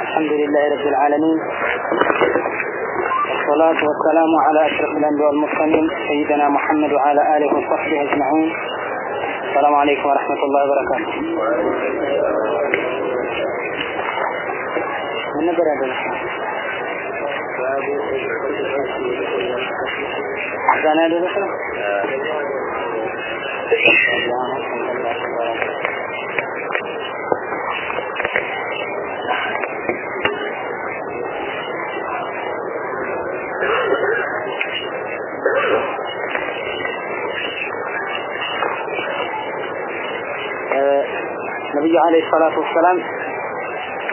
الحمد لله رب العالمين. والصلاة والسلام على أشرف الأنبياء والمرسلين سيدنا محمد وعلى آله وصحبه أجمعين. السلام عليكم ورحمة الله وبركاته. من نبر هذا؟ أحسن هذا النبي عليه الصلاة والسلام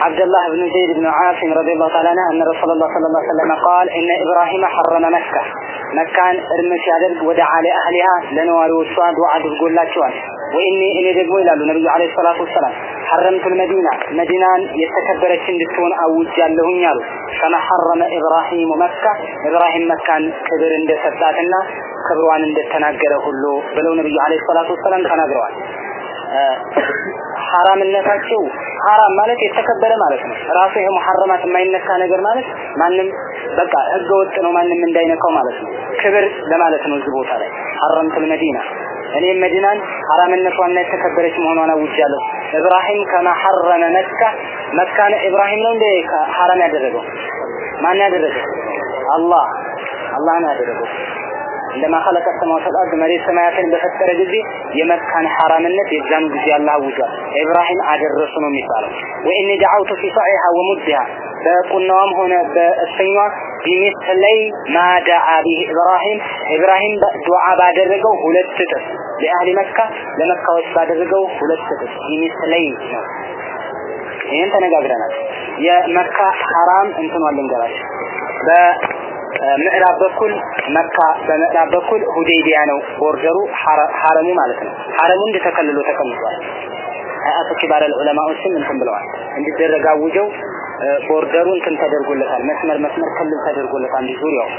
عبد الله بن زيد بن عاصم رضي الله تعالى عنه أن رسول الله صلى الله عليه وسلم قال إن إبراهيم حرم مكة መካን እርም ሲያደርግ ወደ አለ አህሊሃ ለነዋሪዎቿ ዱዓ አድርጎላቸዋል። ወኢኒ እኔ ደግሞ ይላሉ ነብዩ አለይሂ ሰላቱ ወሰላም ሐረምቱል መዲና መዲናን የተከበረች እንድትሆን አውጃለሁኝ አሉ። ከማ ሐረመ ኢብራሂም መካ ኢብራሂም መካን ክብር እንደሰጣትና ክብሯን እንደተናገረ ሁሉ ብለው ነብዩ አለይሂ ሰላቱ ወሰላም ተናግረዋል። ሐራምነታቸው ሐራም ማለት የተከበረ ማለት ነው። ራሱ ይሄ ሙሐረማት የማይነካ ነገር ማለት ማንም በቃ ህገ ወጥ ነው ማንም እንዳይነካው ማለት ነው። ክብር ለማለት ነው እዚህ ቦታ ላይ ሐረምቱል መዲና እኔም መዲናን ሐራምነቷና የተከበረች መሆኗን አውጃለሁ። ኢብራሂም ከማ ሐረመ መካ መካን ኢብራሂም ነው እንደ ሐራም ያደረገው ማን ያደረገው? አላህ አላህ ነው ያደረገው። لما خلق السماوات الأرض መሬት ሰማያትን በፈጠረ ጊዜ የመካን ሐራምነት የዛን ጊዜ አላህ አውጇል። ኢብራሂም አደረሱ ነው የሚባለው። وإني دعوت في صاعها ومدها በቁናዋም ሆነ በእሰኛዋ بمثلي ما دعا به إبراهيم ኢብራሂም ዱዓ ባደረገው ሁለት እጥፍ لأهل مكة ለመካዎች ባደረገው ሁለት እጥፍ بمثلي ነው። ይህን ተነጋግረናል። የመካ ሐራም እንትኗ ልንገራችሁ በ ምዕራብ በኩል መካ በምዕራብ በኩል ሁዴይቢያ ነው border ኡ ሐረሙ ማለት ነው። ሐረሙ እንደተከልሎ ተቀምጧል። አያቱ ኪባር ዑለማዎችም እንትን ብለዋል እንዲደረግ አውጀው border ኡ እንትን ተደርጎለታል። መስመር መስመር ክልል ተደርጎለታል ዙሪያው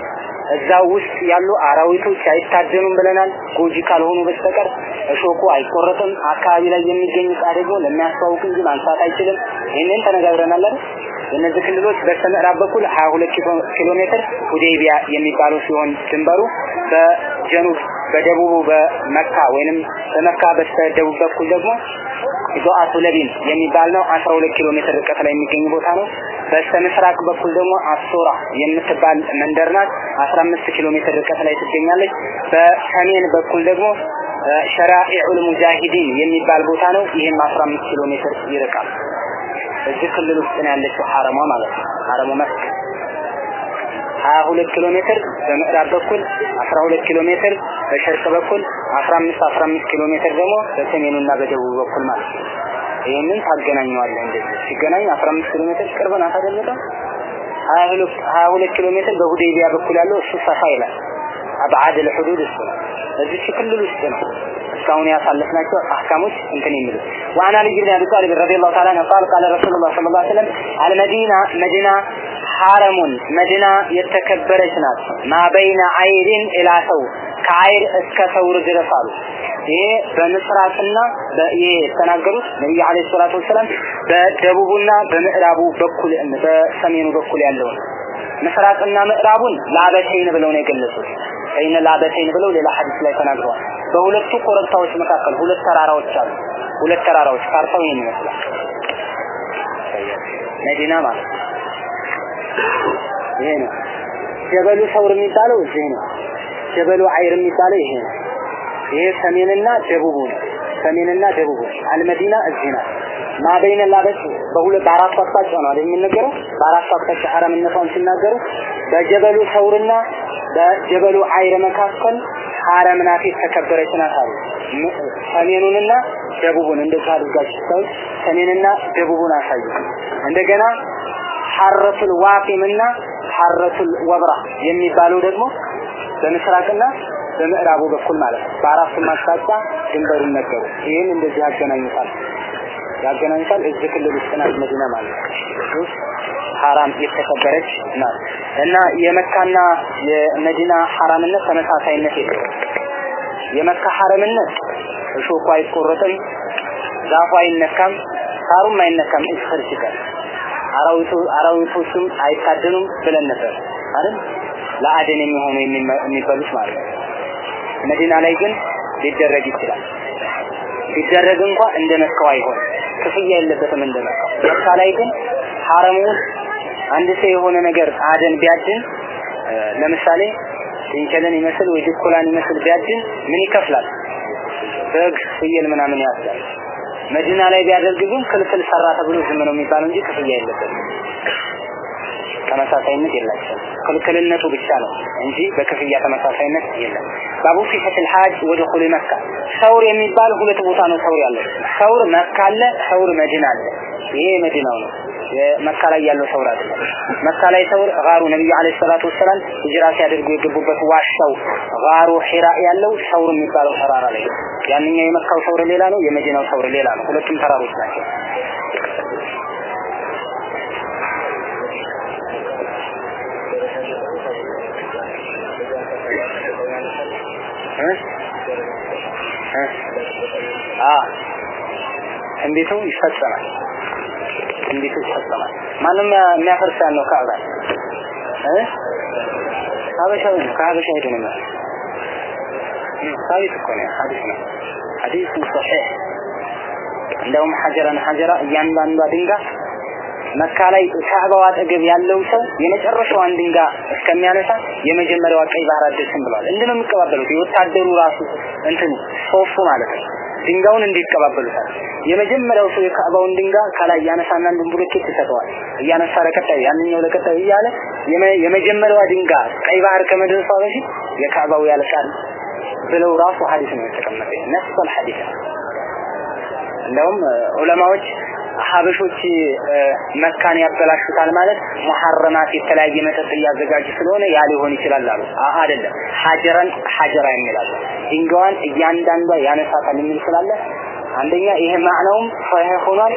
እዛ ውስጥ ያሉ አራዊቶች አይታደኑም ብለናል። ጎጂ ካልሆኑ በስተቀር እሾኩ አይቆረጥም። አካባቢ ላይ የሚገኝ ዕቃ ደግሞ ለሚያስተዋውቅ እንጂ ማንሳት አይችልም። ይህንን ተነጋግረናል አይደል? እነዚህ ክልሎች በስተምዕራብ በኩል 22 ኪሎ ሜትር ሁዴይቢያ የሚባለው ሲሆን ድንበሩ በጀኑብ በደቡቡ በመካ ወይንም በመካ በስተደቡብ በኩል ደግሞ ዞአቱ ለቢን የሚባል ነው 12 ኪሎ ሜትር ርቀት ላይ የሚገኝ ቦታ ነው። በስተ ምስራቅ በኩል ደግሞ አሶራ የምትባል መንደር ናት 15 ኪሎ ሜትር ርቀት ላይ ትገኛለች። በሰሜን በኩል ደግሞ ሸራኢዑል ሙጃሂዲን የሚባል ቦታ ነው። ይህም 15 ኪሎ ሜትር ይርቃል። እዚህ ክልል ውስጥ ነው ያለችው ሐረሟ ማለት ነው። ሐረሙ መካ 22 ኪሎ ሜትር በምዕራብ በኩል 12 ኪሎ ሜትር በሸርቅ በኩል 15 15 ኪሎ ሜትር ደግሞ በሰሜኑና በደቡብ በኩል ማለት ነው። ይህንን ታገናኘዋለህ እንደዚህ ሲገናኝ 15 ኪሎ ሜትር ቅርብ ናት አይደል? 22 ኪሎ ሜትር በሁዴቢያ በኩል ያለው እሱ ሰፋ ይላል። አብዓድ الحدود እሱ ነው። እዚህ ክልል ውስጥ ነው እስካሁን ያሳለፍናቸው አህካሞች እንትን የሚሉት وعن علي بن ابي طالب رضي الله تعالى عنه قال قال رسول الله صلى الله عليه وسلم المدينه مدينه ሐረሙን መዲና የተከበረች ናት። ማበይነ አይሪን ኢላ ሰው ከአይር እስከ ሰውር ድረስ አሉ። ይሄ በምስራቅና ይሄ የተናገሩት ነብዩ አለይሂ ሰላቱ ወሰላም በደቡቡና በምዕራቡ በኩል በሰሜኑ በኩል ያለውን ምስራቅና ምዕራቡን ላበተይን ብለው ነው የገለጹት። አይነ ላበተይን ብለው ሌላ ሐዲስ ላይ ተናግረዋል። በሁለቱ ኮረብታዎች መካከል ሁለት ተራራዎች አሉ። ሁለት ተራራዎች ካርታው ይሄን ይመስላል። መዲና ማለት ይሄ ነው። ጀበሉ ሰውር የሚባለው እዚህ ነው። ጀበሉ አይር የሚባለው ይሄ ነው። ይሄ ሰሜንና ደቡቡ ነው። ሰሜንና ደቡቡ አልመዲና እዚህ ናት። ማበይነ ላበት በሁለት በአራቱ አቅጣጫ ነው አይደል የሚነገረው? በአራቱ አቅጣጫ ሐረምነቷን ሲናገሩ በጀበሉ ሰውርና በጀበሉ አይር መካከል ሐረም የተከበረች ናት አሉ። ሰሜኑንና ደቡቡን እንደዚህ አድርጋችሁ ስታዩ ሰሜንና ደቡቡን አሳዩ። እንደገና ሐረቱል ዋቂምና ሐረቱል ወብራ የሚባለው ደግሞ በምስራቅና በምዕራቡ በኩል ማለት ነው። በአራቱም አቅጣጫ ድንበሩን ነገሩ። ይህን እንደዚህ ያገናኙታል ያገናኙታል። እዚህ ክልል ውስጥ ናት መዲና ማለት ሐራም የተከበረች ናት እና የመካና የመዲና ሐራምነት ተመሳሳይነት የለውም። የመካ ሐረምነት እሾኩ አይቆረጥም፣ ዛፉ አይነካም፣ ሳሩም አይነካም። እስር ሲቀር አራዊቱ አራዊቶቹም አይታደኑም ብለን ነበር አይደል? ለአደን የሚሆኑ የሚበሉት ማለት ነው። መዲና ላይ ግን ሊደረግ ይችላል። ቢደረግ እንኳ እንደ መካው አይሆንም። ክፍያ የለበትም እንደ መካው። መካ ላይ ግን ሐረሙ አንድ ሰው የሆነ ነገር አደን ቢያድን ለምሳሌ ጥንቸልን ይመስል ወይ ድኩላን ይመስል ቢያድን ምን ይከፍላል? በግ፣ ፍየል ምናምን ያስላል። መዲና ላይ ቢያደርግ ግን ክልክል ሰራ ተብሎ ዝም ነው የሚባለው እንጂ ክፍያ የለበትም። ተመሳሳይነት የላቸውም። ክልክልነቱ ብቻ ነው እንጂ በክፍያ ተመሳሳይነት የለም። ባቡ ሲፈትል ሐጅ ወደ መካ ሰውር የሚባል ሁለት ቦታ ነው ሰውር ያለው። ሰውር መካ አለ፣ ሰውር መዲና አለ። ይሄ መዲናው ነው። የመካ ላይ ያለው ሰውር አይደለም። መካ ላይ ሰውር ጋሩ ነብዩ አለይሂ ሰላቱ ወሰላም ሂጅራ ሲያደርጉ የገቡበት ዋሻው ጋሩ ሒራ ያለው ሰውር የሚባለው ተራራ ላይ ያንኛው የመካው ሰውር ሌላ ነው፣ የመዲናው ሰውር ሌላ ነው። ሁለቱም ተራሮች ናቸው። ትንቢቱ ይፈጸማል። ትንቢቱ ይፈጸማል። ማንም የሚያፈርስ ያለው ካዕባ እ ሀበሻዊ ነው። ከሀበሻ ሄዶ ነው ሳቢት እኮ ነው። ሐዲስ ነው። ሐዲስ ሰሒህ እንደውም ሐጀረን ሐጀራ እያንዳንዷ ድንጋይ መካ ላይ ካዕባው አጠገብ ያለው ሰው የመጨረሻዋን ድንጋይ እስከሚያነሳ የመጀመሪያዋ ቀይ ባህር አደርስም ብሏል። እንዲህ ነው የሚቀባበሉት። የወታደሩ ራሱ እንትኑ ሶፉ ማለት ነው። ድንጋዩን እንዲቀባበሉታል። የመጀመሪያው ሰው የካዕባውን ድንጋይ ከላይ ያነሳና አንዱን ብሎኬት ይሰጠዋል። እያነሳ ለቀጣዩ ያንኛው ለቀጣዩ እያለ የመጀመሪያዋ ድንጋይ ቀይ ባህር ከመድረሷ በፊት የካዕባው ያልቃል ብለው ራሱ ሐዲስ ነው የተቀመጠ ነፍሱል ሐዲስ እንደውም ዑለማዎች ሀበሾች መካን ያበላሹታል ማለት ሙሐረማት የተለያየ መጠጥ እያዘጋጁ ስለሆነ ያ ሊሆን ይችላል አሉ። አይደለም ሀጀረን ሀጀራ የሚላል ድንጋዋን እያንዳንዷ ያነሳታል የሚል ስላለ አንደኛ ይሄ ማዕናውም ሶሒህ ሆኗል፣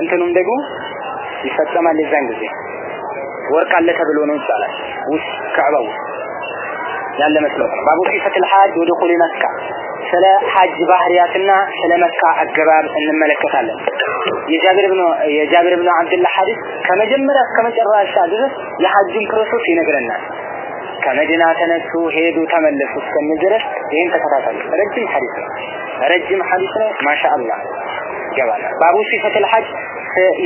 እንትኑም ደግሞ ይፈጸማል። የዛን ጊዜ ወርቅ አለ ተብሎ ነው ይባላል። ውስጥ ካዕባ ውስጥ ያለ መስሎት ባቡ ሲፈትል ሐጅ ወደ ኹሊ መካ ስለ ሐጅ ባህሪያትና ስለ መካ አገባብ እንመለከታለን። የጃብር ብን የጃብር ብን አብዱላህ ሐዲስ ከመጀመሪያ እስከ መጨረሻ ድረስ የሐጅን process ይነግረናል። ከመዲና ተነሱ፣ ሄዱ፣ ተመለሱ እስከሚል ድረስ ይህን ተከታተሉ። ረጅም ሐዲስ ነው። ረጅም ሐዲስ ነው። ማሻአላህ ይገባናል። باب صفة الحج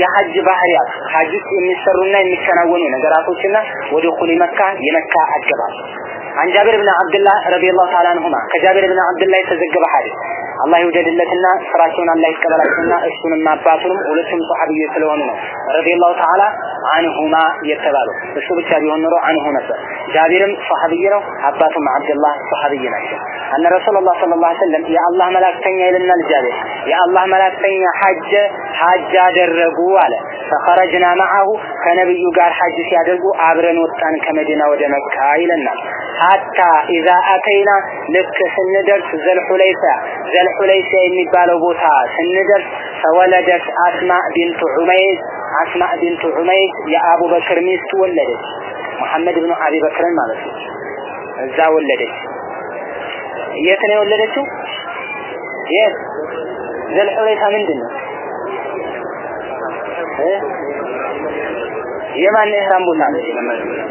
የሐጅ ባህሪያት ሐጅ ውስጥ የሚሰሩና የሚከናወኑ ነገራቶችና ودخول مكة የመካ አገባብ عن جابر بن عبد الله رضي الله تعالى عنهما. ከጃቢር ብን አብደላህ የተዘገበ ሐዲስ አላህ ይውደድለትና ስራቸውን አላህ ይቀበላቸውና እሱንም አባቱንም ሁለቱም ሷሐቢይ ስለሆኑ ነው። ረዲየላሁ ተዓላ አንሁማ የተባለው እሱ ብቻ ቢሆን ኖሮ አንሁ ነበር። ጃቢርም ሷሐቢይ ነው አባቱም አብዱላህ ሷሐቢይ ናቸው። አነ ረሱላህ ሰለላሁ ዐለይሂ ወሰለም የአላህ መላእክተኛ ይልናል ጃቢር የአላህ መላእክተኛ ሐጀ ሐጅ አደረጉ አለ። ፈኸረጅና መዐሁ ከነብዩ ጋር ሐጅ ሲያደርጉ አብረን ወጣን ከመዲና ወደ መካ ይለናል። ሐታ ኢዛ አተይና ልክ ስንደርስ ዘልሑለይፋ ዘልሑለይፋ የሚባለው ቦታ ስንደርስ فولدت أسماء بنت عميس አስማ ቢንቱ ዑመይስ የአቡበክር ሚስት ወለደች። መሐመድ ብኑ አቢ በክርን ማለት ነው። እዛ ወለደች። የት ነው የወለደችው? የት? ዘልሑለይፋ ምንድን ነው? የማን ኢህራም ቦታ ነው?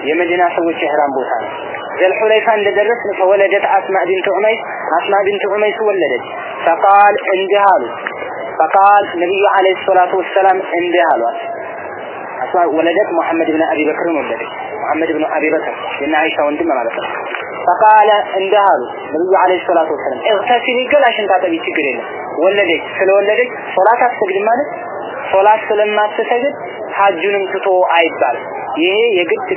የመዲና ሰዎች ኢህራም ቦታ ነው። ዘልሑለይፋ እንደደረስን فولدت أسماء بنت عميس አስማ ቢንት ዑመይስ ወለደች። فقال እንዲህ አሉ فقال ነቢዩ عليه الصلاة والسلام እንዲህ አሏት አስማ ولدت ሙሐመድ ብን አቢ በክርን ወለደች። ሙሐመድ ብን አቢ በክር አይሻ ወንድም ማለት ነው። فقال እንዲህ አሉ ነቢዩ عليه الصلاة والسلام اغتسلي ገላሽን ታጠቢ ችግር የለም ወለደች ስለወለደች ሶላት አትሰግድም ማለት ሶላት ስለማትሰግድ ሐጁንም ትቶ አይባልም። ይሄ የግድ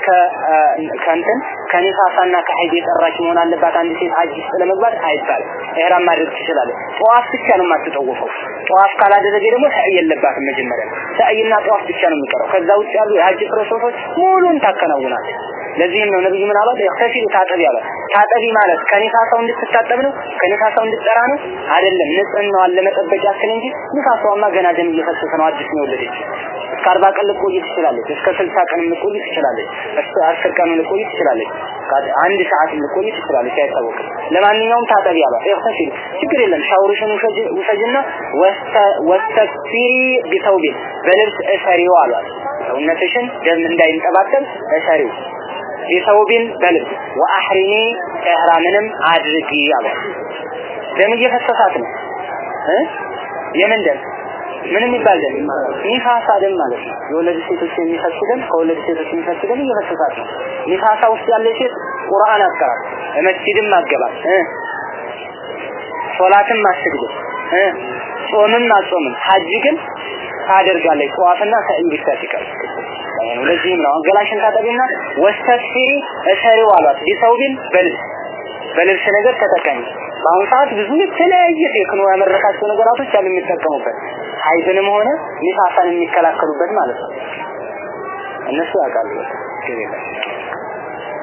ከእንትን ከኒፋሳና ከሀይድ የጠራች መሆን አለባት። አንድ ሴት ሐጅ ለመግባት አይባልም። ኢህራም ማድረግ ትችላለች። ጠዋፍ ብቻ ነው የማትጠወፈው። ጠዋፍ ካላደረገ ደግሞ ሰዕይ የለባትም። መጀመሪያ ሰዕይና ጠዋፍ ብቻ ነው የሚቀረው። ከዛ ውጭ ያሉ የሐጅ process ኦች ሙሉን ታከናውናለች። ለዚህም ነው ነብዩ ምን አሏት? اغتسلي ታጠቢ አሏት። ታጠቢ ማለት ከኒፋሳው እንድትታጠብ ነው? ከኒፋሳው እንድትጠራ ነው? አይደለም። ንጽህናዋን ለመጠበቅ ያክል እንጂ ኒፋሳዋማ ገና ደም እየፈሰሰ ነው። አዲስ ነው የወለደችው። እስከ አርባ ቀን ልቆይ ትችላለች። እስከ ስልሳ ቀን ልቆይ ትችላለች። እስከ አስር ቀን ልቆይ ትችላለች። አንድ ሰዓት ልቆይ ትችላለች አይታወቅም ለማንኛውም ታጠቢ አሏት ይኸው ችግር የለም ሻወርሽን ውሰጅና ወስተክፊሪ ቢተውቢን በልብስ እሰሪው አሏት ሰውነትሽን ደም እንዳይንጠባጠብ እሰሪው ቢተውቢን በልብስ ወአህሪኒ ኢህራምንም አድርጊ አሏት ደም እየፈሰሳት ነው። እ? የምን ደም? ምን የሚባል ደም? ኒፋሳ ደም ማለት ነው። የወለዱ ሴቶች የሚፈስ ደም ከወለዱ ሴቶች የሚፈስ ደም እየፈሰሳት ነው። ኒፋሳ ውስጥ ያለ ሴት ቁርአን አትቀራም መስጂድም አትገባም። ሶላትም አትሰግድም። ጾምም አትጾምም። ሀጅ ግን ታደርጋለች። ጠዋፍና ሰዒድ ብቻ ሲቀር ለዚህም ነው ገላሽን ታጠቢና ወስተክፊሪ እሰሪው አሏት። ቢሰውቢን በልብስ በልብስ ነገር ተጠቀሚ። በአሁኑ ሰዓት ብዙ የተለያየ ቴክኖ ያመረታቸው ነገራቶች አሉ የሚጠቀሙበት። ሀይድንም ሆነ ኒፋሳን የሚከላከሉበት ማለት ነው። እነሱ ያውቃሉ።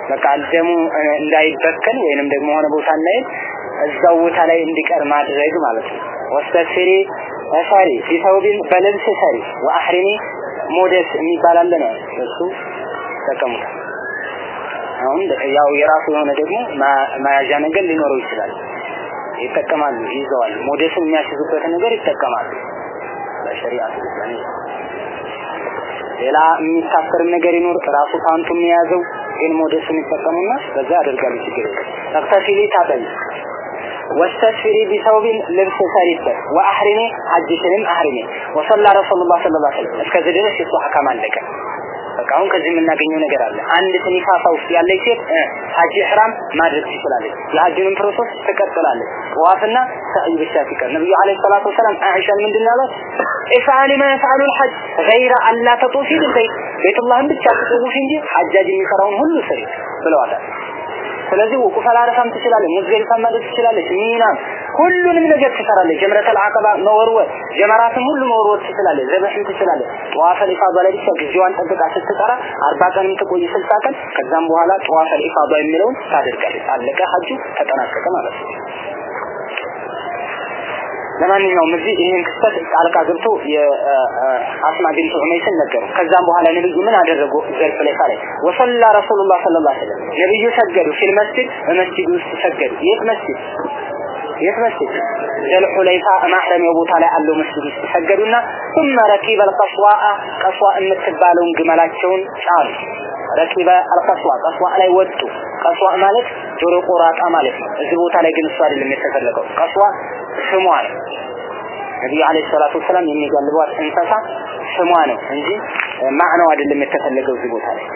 በቃ ደሙ እንዳይበከል ወይንም ደግሞ ሆነ ቦታ እንዳይሄድ እዛው ቦታ ላይ እንዲቀር ማድረግ ማለት ነው። ወስተክፊሪ እሰሪ። ቢሰውቢን በልብስ ሰሪ ወአህሪኒ ሞዴስ የሚባል አለ ነው። እሱ ተጠቀሙታል አሁን ያው የራሱ የሆነ ደግሞ መያዣ ነገር ሊኖረው ይችላል። ይጠቀማሉ ይዘዋል። ሞዴስን የሚያስይዙበት ነገር ይጠቀማሉ። በሸሪዓ ሌላ የሚታፈር ነገር ይኖር ራሱ ፓንቱ የሚያዘው ግን ሞዴስን ይጠቀሙና በዛ ያደርጋሉ። ችግር የለም። ታጠቢ ወስተስፊሪ ቢሰውቢን ልብስ ሰሪበት ወአህሪኒ ሐጅሽንም አህሪኒ ወሰላ ረሱሉላህ ሰለላሁ ዐለይሂ ወሰለም እስከዚህ ድረስ የሱ ሐካም አለቀ በቃ አሁን ከዚህ የምናገኘው ነገር አለ አንድ ኒፋሳ ውስጥ ያለች ሴት ሀጅ ኢህራም ማድረግ ትችላለች የሀጅንን ፕሮሰስ ትቀጥላለች ጠዋፍና ሰዒ ብቻ ሲቀር ነብዩ አለይሂ ሰላቱ ወሰላም አይሻን ምንድን አሏት ኢፍዓሊ ማ የፍዓሉ الحج غير አላ ተጡፊ بالبيت ቤቱላህን ብቻ ትጠውፊ እንጂ ሐጃጅ የሚሰራውን ሁሉ ስሪ ብለዋታል ስለዚህ ወቁፍ አላረፋም ትችላለች ሙዝደሊፋም ማድረግ ትችላለች ሚናም ሁሉንም ነገር ትሰራለች። ጀምረተል አቀባ መወርወር ጀመራትም ሁሉ መወርወር ትችላለች ዘበሽም ትችላለች። ጠዋፈ ኢፋዳ ላይ ጊዜዋን ጠብቃ ስትጠራ አርባ ቀንም ትቆይ ስልሳ ቀን ከዛም በኋላ ጠዋፈ ኢፋዳ የሚለውን ታደርጋለች። አለቀ ሀጁ ተጠናቀቀ ማለት ነው ለማንኛውም እዚህ ይህን ክስተት ጣልቃ ገብቶ የአስማ ቢንት ዑመይስን ነገሩ። ከዛም በኋላ ነብዩ ምን አደረጉ? ዙልሁለይፋ ላይ وصلى رسول الله صلى الله عليه وسلم ነብዩ ሰገዱ في المسجد በመስጂድ ውስጥ ሰገዱ። የት መስጂድ የት መስጂድ ዘልሑለይፋ ማህረሚያው ቦታ ላይ አለው መስጂድ ውስጥ ሰገዱና ثم ركب القصواء ቀስዋ የምትባለውን ግመላቸውን ጫኑ ረኪበ አልቀስዋ ቀስዋ ላይ ወጡ ቀስዋ ማለት ጆሮ ቆራጣ ማለት ነው እዚህ ቦታ ላይ ግን እሱ አይደለም የተፈለገው ቀስዋ ስሟ ነው ነብዩ አለይሂ ሰላቱ ወሰላም የሚጋልቧት እንስሳ ስሟ ነው እንጂ ማዕናው አይደለም የተፈለገው እዚህ ቦታ ላይ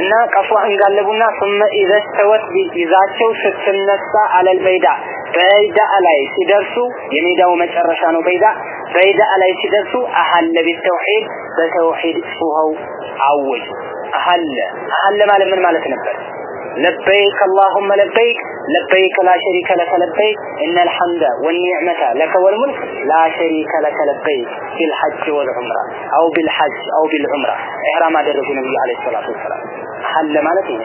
እና ቀፏ እንጋለቡና ثم اذا استوت ይዛቸው ስትነሳ አለል በይዳ በይዳ ላይ ሲደርሱ የሜዳው መጨረሻ ነው በይዳ በይዳ ላይ ሲደርሱ አሐለ ቢተውሂድ በተውሂድ ጩኸው አወጅ አሐለ አሐለ ማለት ምን ማለት ነበር لبيك اللهم لبيك لبيك لا شريك لك لبيك إن الحمد والنعمة لك والملك لا شريك لك لبيك في الحج والعمرة أو بالحج أو بالعمرة إحرام درجة النبي عليه الصلاة والسلام حل ማለት ነው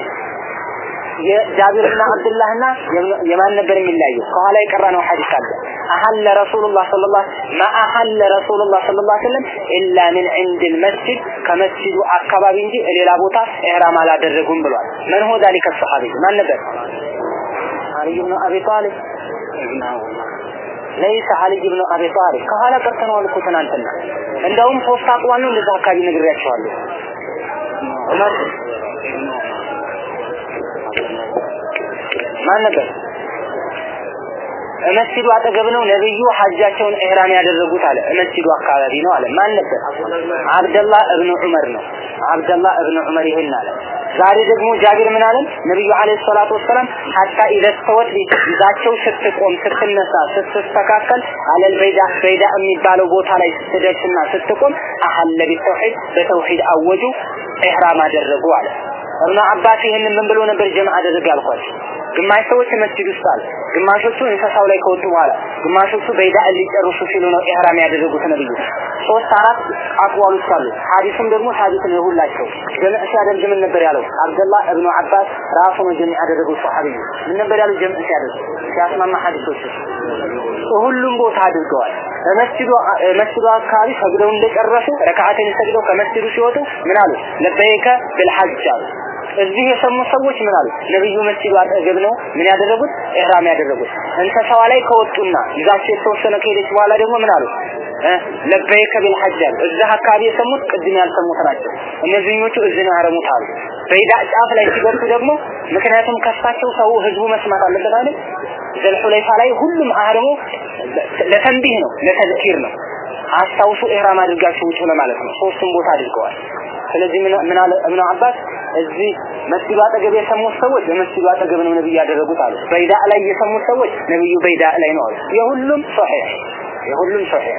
የጃቢርና አብዱላህና የማን ነበር የሚለያየው ከኋላ የቀራነው ሐዲስ አለ አሐለ ረሱሉላህ ሰለላሁ ማ አሐለ ረሱሉላህ ሰለላሁ ዐለይሂ ወሰለም ኢላ ሚን ዒንድ المسجد ከመስጂዱ አካባቢ እንጂ ሌላ ቦታ ኢህራም አላደረጉም ብሏል من هو ذلك الصحابي ማን ነበር علي بن ابي طالب ليس علي بن ابي طالب ከኋላ ቀርተነዋል እኮ ትናንትና እንደውም ሶስት አጥዋን ነው እንደዛ አካባቢ ነግሬያቸዋለሁ ዑመር ማን ነበር መስጂዱ አጠገብ ነው ነብዩ ሐጃቸውን ኢህራም ያደረጉት አለ። መስጂዱ አካባቢ ነው አለ። ማን ነበር? አብደላህ እብኑ ዑመር ነው። አብደላህ እብኑ ዑመር ይሄን አለ። ዛሬ ደግሞ ጃቢር ምን አለን ነብዩ አለይሂ ሰላቱ ወሰለም ሐታ ኢዘስተወት ይዛቸው ስትቆም ስትነሳ ስትስተካከል አለል በይዳ በይዳ የሚባለው ቦታ ላይ ስትደርስና ስትቆም አሐለ ቢተውሂድ በተውሂድ አወጁ ኢህራም አደረጉ አለ። እብኑ አባስ ይህንን ምን ብሎ ነበር ጀምዓ አደረገ አልኳቸው ግማሽ ሰዎች መስጂድ ውስጥ አለ ግማሾቹ እንስሳው ላይ ከወጡ በኋላ ግማሾቹ በይዳ ሊጨርሱ ሲሉ ነው ኢህራም ያደረጉት ነብዩ። ሶስት አራት አቅዋሎች አሉ። ሐዲስም ደግሞ ሐዲስ ነው ሁላቸው። ጀምዕ ሲያደርግ ምን ነበር ያለው? አብደላህ እብኑ አባስ ራሱ ነው ጀምዕ ያደረገው ሷሐቢዩ ምን ነበር ያለው ጀምዕ ሲያደርግ? ሲያስማማ ሐዲሶች ሁሉም ቦታ አድርገዋል። መስጂዱ መስጂዱ አካባቢ ሰግደው እንደጨረሱ ረካዓተን ሰግደው ከመስጂዱ ሲወጡ ምን አሉ? ለበይከ ቢልሐጅ አሉ እዚህ የሰሙ ሰዎች ምን አሉ? ነብዩ መስጂዱ አጠገብ ነው ምን ያደረጉት? ኢህራም ያደረጉት። እንስሳዋ ላይ ከወጡና ይዛቸው የተወሰነ ከሄደች በኋላ ደግሞ ምን አሉ? ለበይከ ቢልሐጅ አሉ። እዛ አካባቢ የሰሙት ቅድም ያልሰሙት ናቸው። እነዚህኞቹ ነው ያረሙት አሉ። በይዳ ጫፍ ላይ ሲደርሱ ደግሞ ምክንያቱም ከሳቸው ሰው ህዝቡ መስማት አለበት አይደል? ዘልሑለይፋ ላይ ሁሉም አህረሙ ለተንቢህ ነው፣ ለተዝኪር ነው። አስታውሱ ኢህራም አድርጋችሁ ውጡ ለማለት ነው። ሶስቱም ቦታ አድርገዋል። ስለዚህ ምን እብኑ አባስ እዚህ መስጊዱ አጠገብ የሰሙት ሰዎች በመስጊዱ አጠገብ ነው ነብዩ ያደረጉት አሉ። በይዳ ላይ የሰሙት ሰዎች ነብዩ በይዳ ላይ ነው አሉ። የሁሉም ሶሒህ የሁሉም ሶሒህ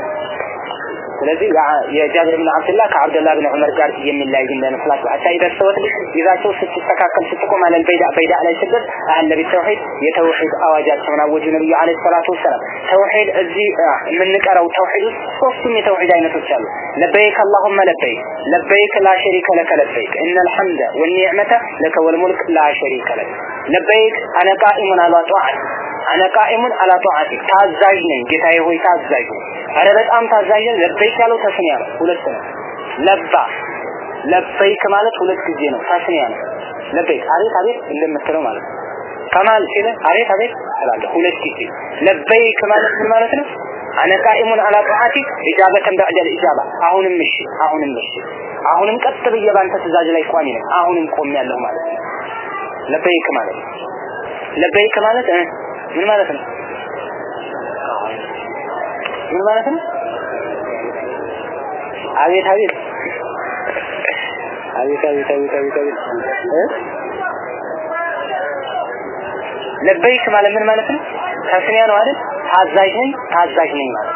ስለዚህ የጃብር ብን አብድላህ ከአብደላህ ብን ዑመር ጋር የሚለያይ እንዳይመስላችሁ حتى إذا استوت ይዛቸው ስትስተካከል ስትቆም على البيداء በይዳ ላይ ስደት أهل بالتوحيد የተውሂድ አዋጃቸውን አወጁ። ነብዩ عليه الصلاة والسلام ተውሂድ እዚህ የምንቀረው ተውሂድ ውስጥ ሶስቱም የተውሂድ አይነቶች አሉ። لبيك اللهم لبيك لبيك لا شريك لك لبيك إن الحمد والنعمة لك والملك لا شريك لك لبيك أنا قائم على طاعة أنا قائم على طاعتك። ታዛዥ ነኝ። ጌታዬ ሆይ ታዛዥ ነኝ። አረ በጣም ታዛዥ ነኝ። لبيك ያለው تثنية ነው ሁለት ነው። لبى لبيك ማለት ሁለት ጊዜ ነው። تثنية ነው لبيك። አቤት አቤት እንደምትለው ማለት ከማል ሲል አቤት አቤት ትላለህ ሁለት ጊዜ። لبيك ማለት ምን ማለት ነው? أنا قائم إجابة بعد الإجابة። አሁንም እሺ አሁንም እሺ። አሁንም ቀጥ ብዬ ባንተ ትእዛዝ ላይ ቋሚ ነኝ። አሁንም ቆሜያለሁ ማለት ነው። ለበይክ ማለት ለበይክ ማለት ምን ማለት ነው? ምን ማለት ነው? አቤት አቤት አቤት አቤት አቤት አቤት አቤት። ለበይክ ማለት ምን ማለት ነው? ተስኒያ ነው አይደል? ታዛዥ ነኝ ታዛዥ ነኝ ማለት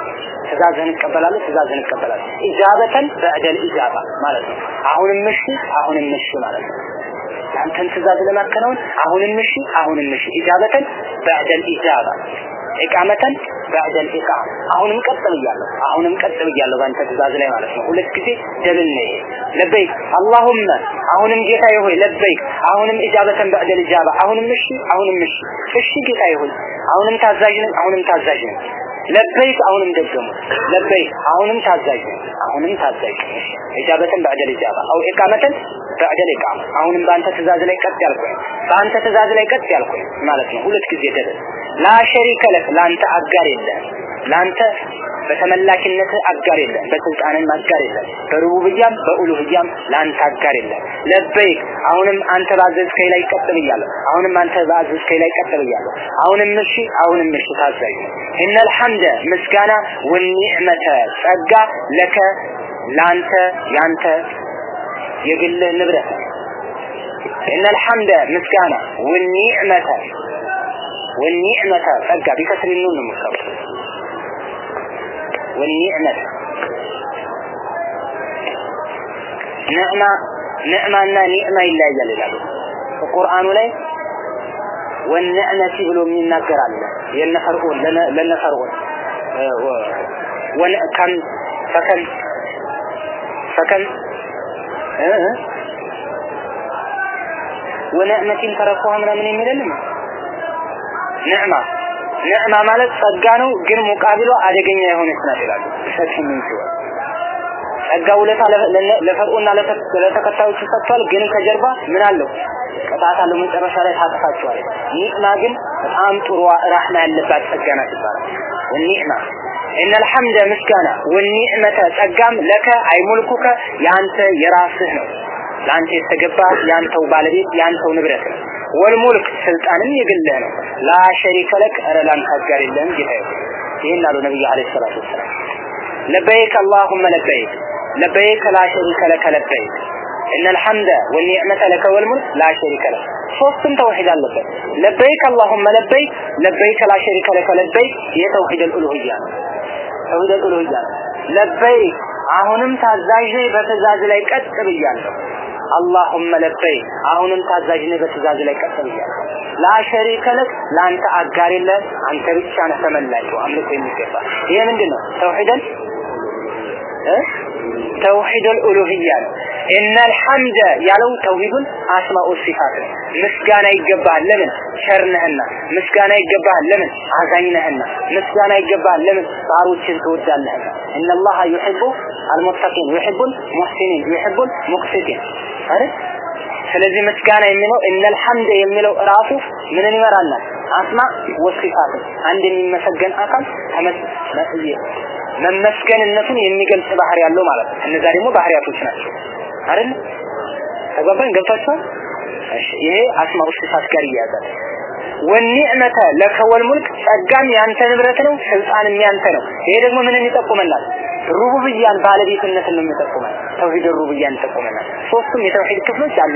ትእዛዝህን እቀበላለሁ ትእዛዝህን እቀበላለሁ። ኢጃበተን በዕደል ኢጃባ ማለት ነው። አሁንም እሺ አሁንም እሺ ማለት ነው ያንተን ትእዛዝ ለማከናወን አሁንም እሺ አሁንም እሺ። إجابة بعد الإجابة إقامة بعد الإقامة አሁንም ቀጥ ብያለሁ አሁንም ቀጥ ብያለሁ ባንተ ትእዛዝ ላይ ማለት ነው። ሁለት ጊዜ double ነው ይሄ። لبيك اللهم አሁንም ጌታዬ ሆይ لبيك አሁንም إجابة بعد الإجابة። አሁንም እሺ አሁንም እሺ። እሺ ጌታዬ ሆይ አሁንም ታዛዥ ነኝ አሁንም ታዛዥ ነኝ لبيك አሁንም ደገሙ لبيك አሁንም ታዛዥ አሁንም ታዛዥ إجابة بعد الإجابة። أو إقامة بعد الإقامة። አሁንም በአንተ ትእዛዝ ላይ ቀጥ ያልኩኝ በአንተ ትእዛዝ ላይ ቀጥ ያልኩኝ ማለት ነው። ሁለት ጊዜ double لا شريك لك ላንተ አጋር የለም ላንተ በተመላኪነት አጋር የለም በስልጣንም አጋር የለም በሩቡብያም በኡሉህያም ላንተ አጋር የለም። لبيك አሁንም አንተ ባዘዝከኝ ላይ ቀጥ ብያለሁ አሁንም አንተ ባዘዝከኝ ላይ ቀጥ ብያለሁ አሁንም እሺ አሁንም እሺ ታዛዥ። إن الحمد ምስጋና والنعمة ጸጋ لك ላንተ ያንተ የግልህ ንብረት። إن الحمد ምስጋና والنعمة والنعمة ጸጋ بكسر النون ነው የምትቀበለው والنعمة نعمة نعمة ና نعمة ይለያያል ይላሉ በቁርአኑ ላይ ወኒዕመቲ ብሎ የሚናገር አለ የነ ፈርዖን ለነ ፈርዖን ከም ፈከም ፈከም ወነዕመቲን ተረኩሃ ምናምን የሚለንም ንዕማ ንዕማ ማለት ጸጋ ነው ግን ሙቃቢሏ አደገኛ የሆነች ናት ይላሉ ሰፊን ሲሆን ጸጋ ውለታ ለፈርዖንና ለተከታዮቹ ሰጥቷል ግን ከጀርባ ምን አለው ቅጣት አለው መጨረሻ ላይ ታጠፋቸዋል ኒዕማ ግን በጣም ጥሩ ራህማ ያለባት ጸጋ ናት ይባላል ወኒዕማ إن الحمد مسكانا والنعمة تقام لك أي ملكك يانت يراسه ለአንተ የተገባ ያንተው ባለቤት ያንተው ንብረት ነው ወልሙልክ ስልጣንም የግልህ ነው ላ ሸሪከ ለክ ኧረ ላንተ አጋር የለህም ጌታዬ ይህን አሉ ነብዩ አለይሂ ሰላቱ ወሰላም ለበይክ اللهم لبيك لبيك لا شريك لك لبيك إن الحمد والنعمة لك والملك لا شريك لك ሶስቱም ተውሂድ አለበት ለበይክ اللهم لبيك لبيك لا شريك لك لبيك የተውሂድ الالوهية ነው ተውሂድ الالوهية ነው ለበይክ አሁንም ታዛዥ ነኝ በትእዛዝ ላይ ቀጥ ብያለሁ አላሁመ ለበይ አሁንም ታዛዥ ነህ በትእዛዝ ላይ ቀጥ ብያለሁ لا شريك لك ለአንተ አጋር የለህም አንተ ብቻ ነህ ተመላኪው አምልኮ የሚገባ ይሄ ምንድን ነው توحيد ال توحيد الألوهية ነው إن الحمد ያለው توحيد الأسماء والصفات ምስጋና ይገባሃል። ለምን? ቸር ነህና። ምስጋና ይገባሃል። ለምን? አዛኝ ነህና። ምስጋና ይገባሃል። ለምን? ባሮችን ትወዳለህና إن الله يحب المتقين። يحب المحسنين يحب المقسطين አይደል? ስለዚህ ምስጋና የሚለው እነል ሐምደ የሚለው ራሱ ምንን ይመራናል አስማ ወሲፋት አንድ የሚመሰገን አካል መመስገንነቱን የሚገልጽ ባህሪ ያለው ማለት ነው። እነዛ ደግሞ ባህሪያቶች ናቸው አይደል? ተግባባን? ገብታችኋል? እሺ ይሄ አስማኡ ሲፋት ጋር ይያዛል ወኒዕመተ ለከ ወልሙልክ ጸጋም ያንተ ንብረት ነው ስልጣንም ያንተ ነው። ይሄ ደግሞ ምንን ይጠቁመናል? ሩቡብያን ባለቤትነትን ነው የሚጠቁመን። ተውሂድ ሩቡብያን ይጠቁመናል። ሶስቱም የተውሂድ ክፍሎች አሉ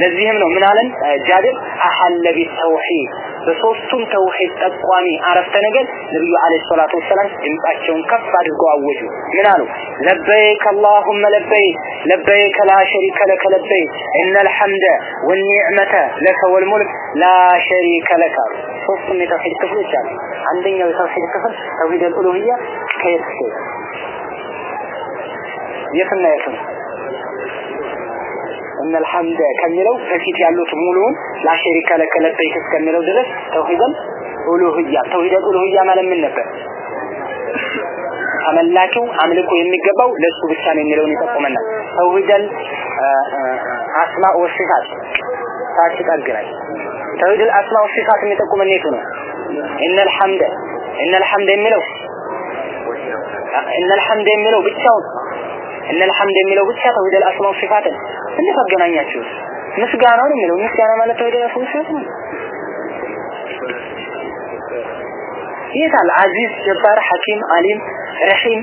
ለዚህም ነው ምን አለን? ጃብር አሐለ ቢተውሂድ በሶስቱም ተውሂድ ጠቋሚ አረፍተ ነገር ነብዩ አለይሂ ሰላቱ ወሰላም ድምጻቸውን ከፍ አድርገው አወጁ ምን አሉ ለበይክ اللهم ለበይክ ለበይክ ላ ሸሪከ ለከ ለበይክ ኢነል ሐምደ ወኒዕመተ ለከ ወልሙልክ ላ ሸሪከ ለከ ሶስቱም የተውሂድ ክፍሎች አሉ አንደኛው የተውሂድ ክፍል ተውሂድ አልኡሉሂያ ከየት ከየት የትና የት ነው ان الحمد كملو فكيت يالو تمولون لا شريك لك لبيك كملو درس توحيدا اولوهيا توحيد اولوهيا ما لم نبر عملاكو عملكو يمجبو لسو بسان يملون يتقومنا توحيدا اسماء وصفات تاكيد اقرأ توحيد الاسماء وصفات يتقوم النيتون ان الحمد ان الحمد يملو ان الحمد يملو بالتاون إن الحمد لله بس كاتو هذا الأسماء والصفات. إن فات جناه يشوف. نس جانا ولا ملو. نس جانا ماله تويدا يفوز يسمع يسأل عزيز جبار حكيم عليم رحيم.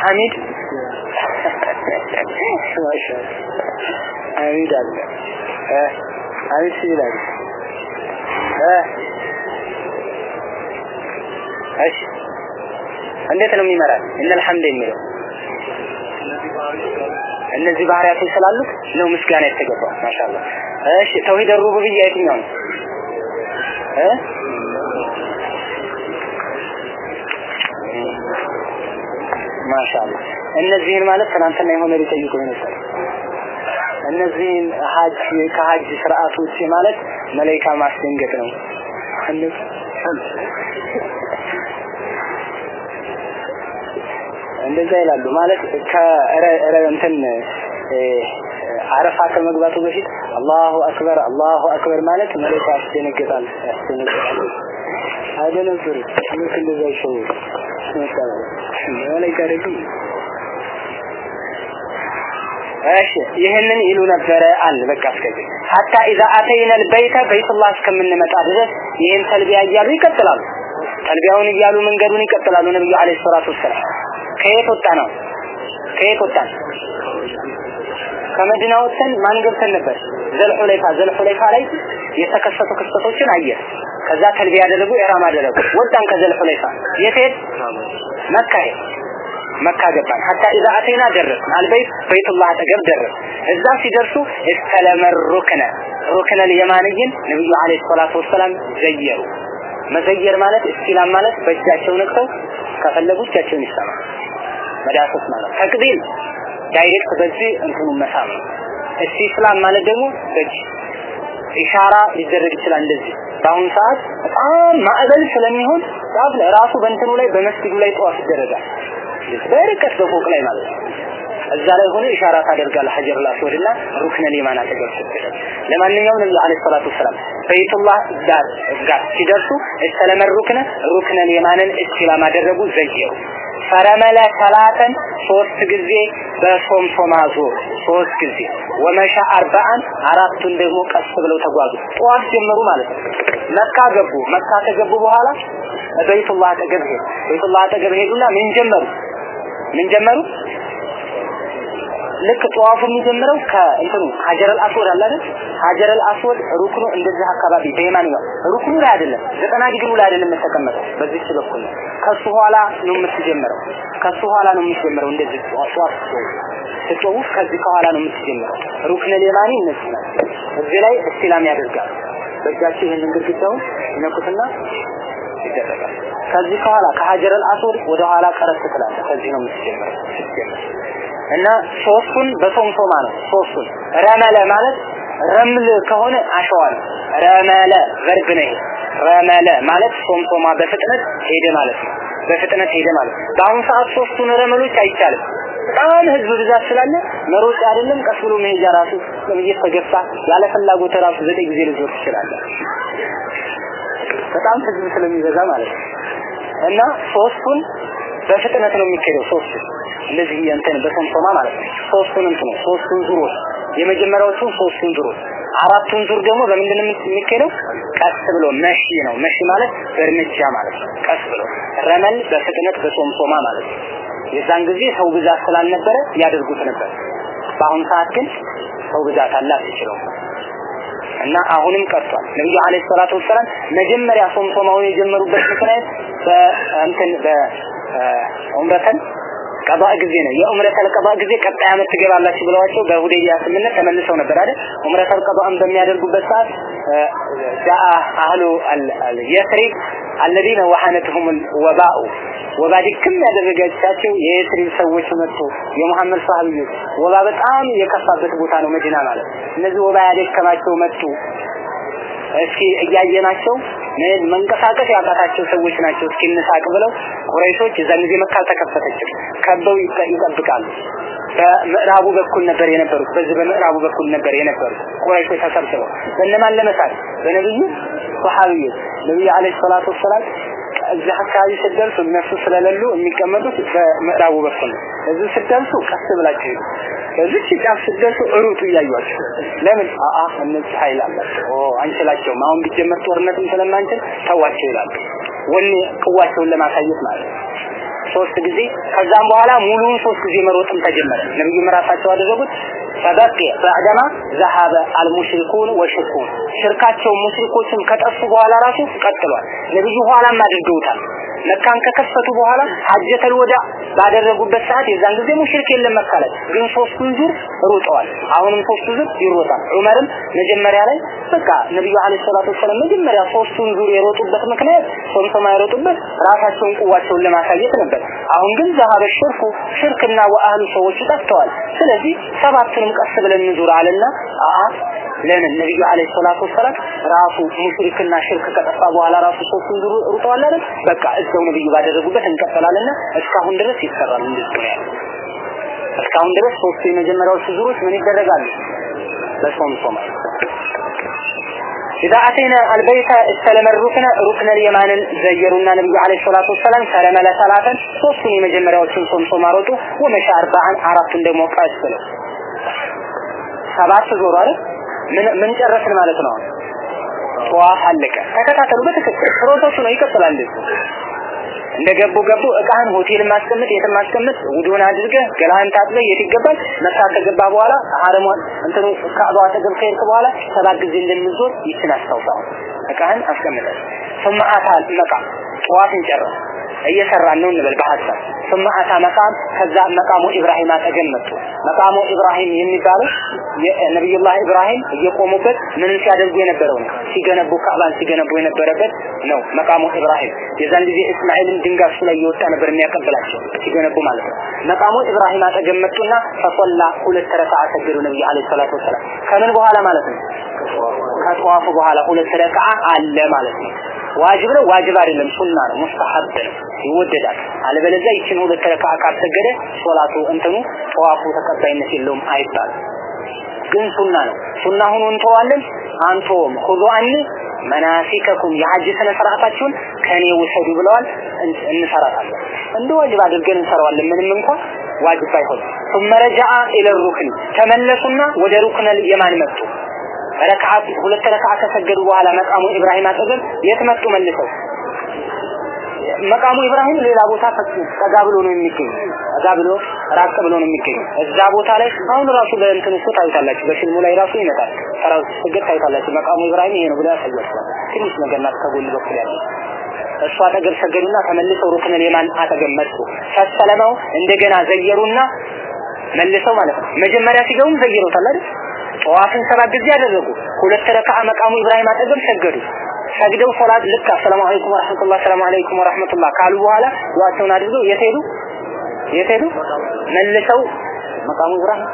حميد. ما شاء الله. عميد عليك عميد عليك إيش عندنا من مرات إن الحمد لله. እነዚህ ባህሪያቶች ስላሉት ነው ምስጋና የተገባው። ማሻአላ እሺ ተውሂድ ሩቡብያ የትኛው ነው? እ? ማሻአላ እነዚህን ማለት ትናንትና የሆነ ሊጠይቁ ነበር። እነዚህን ሀጅ ከሀጅ ስርዓት ውጪ ማለት መላይካ ማስደንገጥ ነው እንደዛ ይላሉ ማለት ከእንትን አረፋ ከመግባቱ በፊት አላሁ አክበር አላሁ አክበር ማለት መለካ ያስደነግጣል ያስደነግጣል አይደነብር ልክ እንደዛ ይሸው መለካ ደግሞ እሺ ይህንን ይሉ ነበረ አለ በቃ እስከዚህ ሐታ ኢዛ አተይና البيت በይቱላህ እስከምንመጣ ድረስ ይህን ተልቢያ እያሉ ይቀጥላሉ ተልቢያውን እያሉ መንገዱን ይቀጥላሉ ነብዩ አለይሂ ሰላቱ ወሰላም ከየት ወጣ ነው? ከየት ወጣ ከመዲና ወጥተን ማን ገብተን ነበር? ዘልሁለይፋ ዘልሁለይፋ ላይ የተከሰቱ ክስተቶችን አየ። ከዛ ተልቢያ ያደረጉ ኢህራም አደረጉ። ወጣን ከዘልሁለይፋ የት ሄድ መካ ሄድ መካ ገባን። حتى إذا أتينا ደረስን البيت በይቱላህ አጠገብ ደረስ እዛ ሲደርሱ استلم الركن ሩክነል የማንይን ነብዩ عليه الصلاة والسلام ዘየሩ። መዘየር ማለት استلام ማለት በእጃቸው ነክተው ከፈለጉ እጃቸውን ይሰማል መዳሰስ ማለት تقبيل direct በዚህ እንትኑ መሳም ነው። እስቲስላም ማለት ደግሞ በእጅ ኢሻራ ሊደረግ ይችላል እንደዚህ። በአሁኑ ሰዓት በጣም ማዕበል ስለሚሆን ጣፍ ላይ በእንትኑ ላይ በመስጊዱ ላይ ጠዋፍ ይደረጋል። በርቀት በፎቅ ላይ ማለት ነው። እዛ ላይ ሆነ ኢሻራ ታደርጋለህ ሀጀር ላስወድና ሩክነ ሊማን አጠገብ ለማንኛውም ነብዩ አለይሂ ሰላቱ ወሰላም በይቱላህ ዳር ጋር ሲደርሱ እስተለመ ሩክነ ሩክነ ሊማንን እስቲላም አደረጉ? ዘየሩ ፈረመለ ሰላተን ሶስት ጊዜ በሶምሶማ ዞር ሶስት ጊዜ ወመሻ አርባአን አራቱን ደግሞ ቀስ ብለው ተጓዙ። ጠዋት ጀመሩ ማለት ነው። መካ ገቡ። መካ ከገቡ በኋላ በይቱላህ አጠገብ ሄዱ። በይቱላህ አጠገብ ሄዱና ምን ጀመሩ? ምን ጀመሩ ልክ ጠዋፉ የሚጀምረው ከእንትኑ ሀጀረል አስወድ አለ አይደል? ሀጀረል አስወድ ሩክኑ እንደዚህ አካባቢ በየማንኛው ሩክኑ ላይ አይደለም፣ ዘጠና ዲግሪ ላይ አይደለም የተቀመጠው፣ በዚህ በኩል ነው። ከሱ ኋላ ነው የምትጀምረው። ከሱ ኋላ ነው የምትጀምረው። እንደዚህ ጠዋፍ ስትጠውፍ ከዚህ ከኋላ ነው የምትጀምረው። ሩክነ የማኒ እነዚህ ናቸው። እዚህ ላይ እስቲላም ያደርጋል። በእጃቸው ይህንን ግድግዳውን ይነኩትና ይደረጋል። ከዚህ ከኋላ ከሀጀረል አስወድ ወደ ኋላ ቀረት ትላለህ። ከዚህ ነው የምትጀምረው ስትጀምር እና ሶስቱን በሶምሶማ ነው። ሶስቱን ረመለ ማለት ረምል ከሆነ አሸዋ ነው። ረመለ ቨርብ ነው። ረመለ ማለት ሶምሶማ በፍጥነት ሄደ ማለት ነው። በፍጥነት ሄደ ማለት በአሁኑ ሰዓት ሶስቱን ረመሎች አይቻልም። በጣም ህዝብ ብዛት ስላለ መሮጥ አይደለም ቀስ ብሎ መሄጃ ራሱ እየተገፋ ያለ ፍላጎት ራሱ ዘጠኝ ጊዜ ልዞር ትችላለህ። በጣም ህዝብ ስለሚበዛ ማለት ነው። እና ሶስቱን በፍጥነት ነው የሚካሄደው ሶስቱ እንደዚህ እንትን በሶምሶማ ማለት ነው። ሶስቱን እንትኑ ሶስቱን ዙሮች የመጀመሪያዎቹ ሶስቱን ዙሮች አራቱን ዙር ደግሞ በምንድን ነው የሚካሄደው? ቀስ ብሎ መሺ ነው። መሺ ማለት በእርምጃ ማለት ነው። ቀስ ብሎ ረመል በፍጥነት በሶምሶማ ማለት ነው። የዛን ጊዜ ሰው ብዛት ስላልነበረ ያደርጉት ነበር። በአሁኑ ሰዓት ግን ሰው ብዛት አለ አትችለውም። እና አሁንም ቀርቷል። ነብዩ አለይሂ ሰላቱ ወሰላም መጀመሪያ ሶምሶማውን የጀመሩበት ምክንያት በእንትን በዑምረተን ቀባ ጊዜ ነው። የዑምረተል ቀባ ጊዜ ቀጣይ ዓመት ትገባላችሁ ብለዋቸው በሁዴቢያ ስምምነት ተመልሰው ነበር አይደል? ዑምረተል ቀባን በሚያደርጉበት ሰዓት ጃአ አህሉ የስሪብ አለዚነ ወሐነትሁም ወባኡ ወባ ድክም ያደረገቻቸው የየስሪብ ሰዎች መጡ። የሙሐመድ ሰሃቢዎች ወባ በጣም የከፋበት ቦታ ነው መዲና ማለት። እነዚህ ወባ ያደከማቸው መጡ። እስኪ እያየናቸው መንቀሳቀስ ያቃታቸው ሰዎች ናቸው። እስኪ እንሳቅ ብለው ቁረይሾች እዛን ጊዜ መካ አልተከፈተችም። ከበው ይጠብቃሉ። በምዕራቡ በኩል ነበር የነበሩት። በዚህ በምዕራቡ በኩል ነበር የነበሩት ቁረይሾች ተሰብስበው በእነማን ለመሳቅ በነብዩ ሰሃቢዎች ነብዩ አለይሂ ሰላቱ ወሰላም እዚህ አካባቢ ስትደርሱ እነሱ ስለሌሉ የሚቀመጡት በምዕራቡ በኩል ነው። እዚህ ስትደርሱ ቀስ ብላችሁ ሄዱ። እዚህ ጫፍ ስትደርሱ ሩጡ እያዩአቸው። ለምን አአ እነዚህ ኃይል አላቸው። አንችላቸውም። አሁን ቢጀመር ጦርነትም ስለማንችል ተዋቸው ይላሉ። ወኔ ቅዋቸውን ለማሳየት ማለት ነው። ሶስት ጊዜ ከዛም በኋላ ሙሉውን ሶስት ጊዜ መሮጥም ተጀመረ። ነብዩ ራሳቸው አደረጉት። ፈበቂ ባዕደማ ዘሃበ አልሙሽሪኩን ወሽርኩን ሽርካቸው ሙሽሪኮችም ከጠፉ በኋላ ራሱ ቀጥሏል። ነብዩ ኋላም አድርገውታል። መካን ከከፈቱ በኋላ ሐጀተል ወዳ ባደረጉበት ሰዓት የዛን ጊዜ ሙሽሪክ የለም መካ ላይ ግን ሶስቱን ዙር ሩጠዋል። አሁንም ሶስቱ ዙር ይሮጣል። ዑመርም መጀመሪያ ላይ በቃ ነብዩ አለይሂ ሰላቱ ወሰለም መጀመሪያ ሶስቱን ዙር የሮጡበት ምክንያት ሶምሶማ የሮጡበት ራሳቸውን ቁዋቸውን ለማሳየት ነበር። አሁን ግን ዘሃበ ሽርኩ ሽርክና ወአህሉ ሰዎች ጠፍተዋል። ስለዚህ ሰባቱንም ቀስ ብለን እንዙር አለና አአ ለምን ነብዩ አለይሂ ሰላቱ ወሰላም ራሱ ሙሽሪክና ሽርክ ከጠፋ በኋላ ራሱ ሶስቱን ዙር ሩጠዋል አይደል? በቃ እዛው ነብዩ ባደረጉበት እንቀጥላለንና እስካሁን ድረስ ይሰራል እንደዚህ ነው ያለው። እስካሁን ድረስ ሶስቱ የመጀመሪያዎቹ ዙሮች ምን ይደረጋሉ? በሶምሶማ إذا أتينا البيت استلم الركن ركن اليمان زيرونا النبي عليه الصلاة والسلام سلم ثلاثا ሶስቱን የመጀመሪያዎቹን ሶምሶማ ሮጡ ወመሻ አርባዓን አራቱን ደግሞ ቀስ ብለው ሰባት ዞር አይደል ምን ምን ጨረስን ማለት ነው ጠዋፍ አለቀ ተከታተሉ በትክክል ፕሮሰሱ ነው ይቀጥላል እንደገቡ ገቡ እቃህን ሆቴል ማስቀመጥ የትም ማስቀመጥ ውዱን አድርገህ ገላህን ታጥበህ የት ይገባል? መካ ከገባ በኋላ ሐረሟን እንትኑ ካዕባ አጠገብ ከሄድክ በኋላ ሰባት ጊዜ እንደምትዞር ይችን አስታውሳው እቃህን አስቀምጠህ ثم አታ መቃ ጠዋፍን ጨረስ እየሰራን ነው እንበል በሐሳብ ثم መቃም ከዛ መቃሙ ኢብራሂም አጠገብ መጡ። መቃሙ ኢብራሂም የሚባለው የነብዩላህ ኢብራሂም እየቆሙበት ምን ሲያደርጉ የነበረው ነው ሲገነቡ ካዕባን ሲገነቡ የነበረበት ነው መቃሙ ኢብራሂም። የዛን ጊዜ እስማኤልን ድንጋይ ላይ እየወጣ ነበር የሚያቀብላቸው ሲገነቡ ማለት ነው። መቃሙ ኢብራሂም አጠገብ መጡና ፈሶላ ሁለት ረካዓ ሰገዱ ነብዩ አለይሂ ሰላቱ ወሰላም። ከምን በኋላ ማለት ነው? ከጠዋፉ በኋላ ሁለት ረካዓ አለ ማለት ነው ዋጅብ ነው ዋጅብ አይደለም ሱና ነው ሙስተሐብ ነው ይወደዳል አለበለዚያ ይችን ሁለት ረካዓ ካልሰገደ ሶላቱ እንትኑ ጠዋፉ ተቀባይነት የለውም አይባልም ግን ሱና ነው ሱና ሆኖ እንተዋለን አንተውም ሁሉ አን መናሲከኩም የሐጅ ስነ ስርዓታችሁን ከኔ ውሰዱ ብለዋል እንሰራታለን እንደ ዋጅብ አድርገን እንሰራዋለን ምንም እንኳን ዋጅብ ባይሆን ثم رجع الى الركن ተመለሱና ወደ ሩክነ የማን መጡ ረካዓት ሁለት ረካዓ ከሰገዱ በኋላ መቃሙ ኢብራሂም አጠገብ የት መጡ መልሰው መቃሙ ኢብራሂም ሌላ ቦታ ጠጋ ብሎ ነው የሚገኘው። ጠጋ ብሎ ራቅ ብሎ ነው የሚገኘው። እዛ ቦታ ላይ አሁን ራሱ በእንትን እኮ ታዩታላችሁ፣ በፊልሙ ላይ ራሱ ይመጣል። ሰራው ስግድ ታዩታላችሁ። መቃሙ ኢብራሂም ይሄ ነው ብሎ ያሳያችኋል። ትንሽ ነገር ናት ከጎን በኩል ያለው እሱ አጠገብ ሰገዱና ተመልሰው ሩክነል የማን አጠገብ መጡ። ፈሰለመው እንደገና ዘየሩና መልሰው ማለት ነው። መጀመሪያ ሲገቡም ዘይሮታል አይደል? ጠዋፍን ሰባት ጊዜ ያደረጉ ሁለት ረካዓ መቃሙ ኢብራሂም አጠገብ ሰገዱ። ሰግደው ሶላት ልክ አሰላሙ አለይኩም ወራህመቱላህ ሰላሙ አለይኩም ወራህመቱላህ ካሉ በኋላ ዱዓቸውን አድርገው የት ሄዱ? መልሰው መቃሙ ኢብራሂም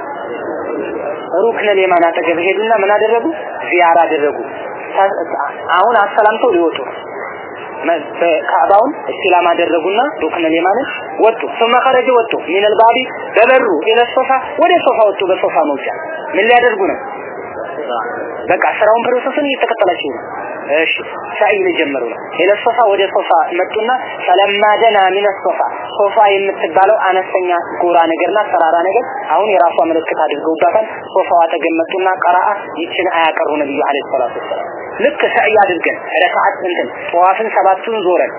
ሩክነል የማን አጠገብ ሄዱና ምን አደረጉ? ዚያራ አደረጉ። አሁን አሰላምተው ሊወጡ ካዕባውን استلام አደረጉና ሩክነል የማንን ወጡ ثم خرج ወጡ من الباب በበሩ الى الصفا ወደ ሶፋ ወጡ በሶፋ መውጫ ምን ሊያደርጉ ነው በቃ ስራውን ፕሮሰሱን እየተከተላችሁ ነው እሺ ሳይ ጀመሩ ነው الى الصفا ወደ ሶፋ መጡና فلما دنا من الصفا ሶፋ የምትባለው አነስተኛ ጎራ ነገርና ተራራ ነገር አሁን የራሷ ምልክት አድርገውባታል ሶፋው አጠገብ መጡና ቀራአ ይችን አያቀሩ ነብዩ አለይሂ ሰላቱ ወሰላም ልክ ሰዕይ አድርገን ረካዓት እንትን ጠዋፍን ሰባቱን ዞረን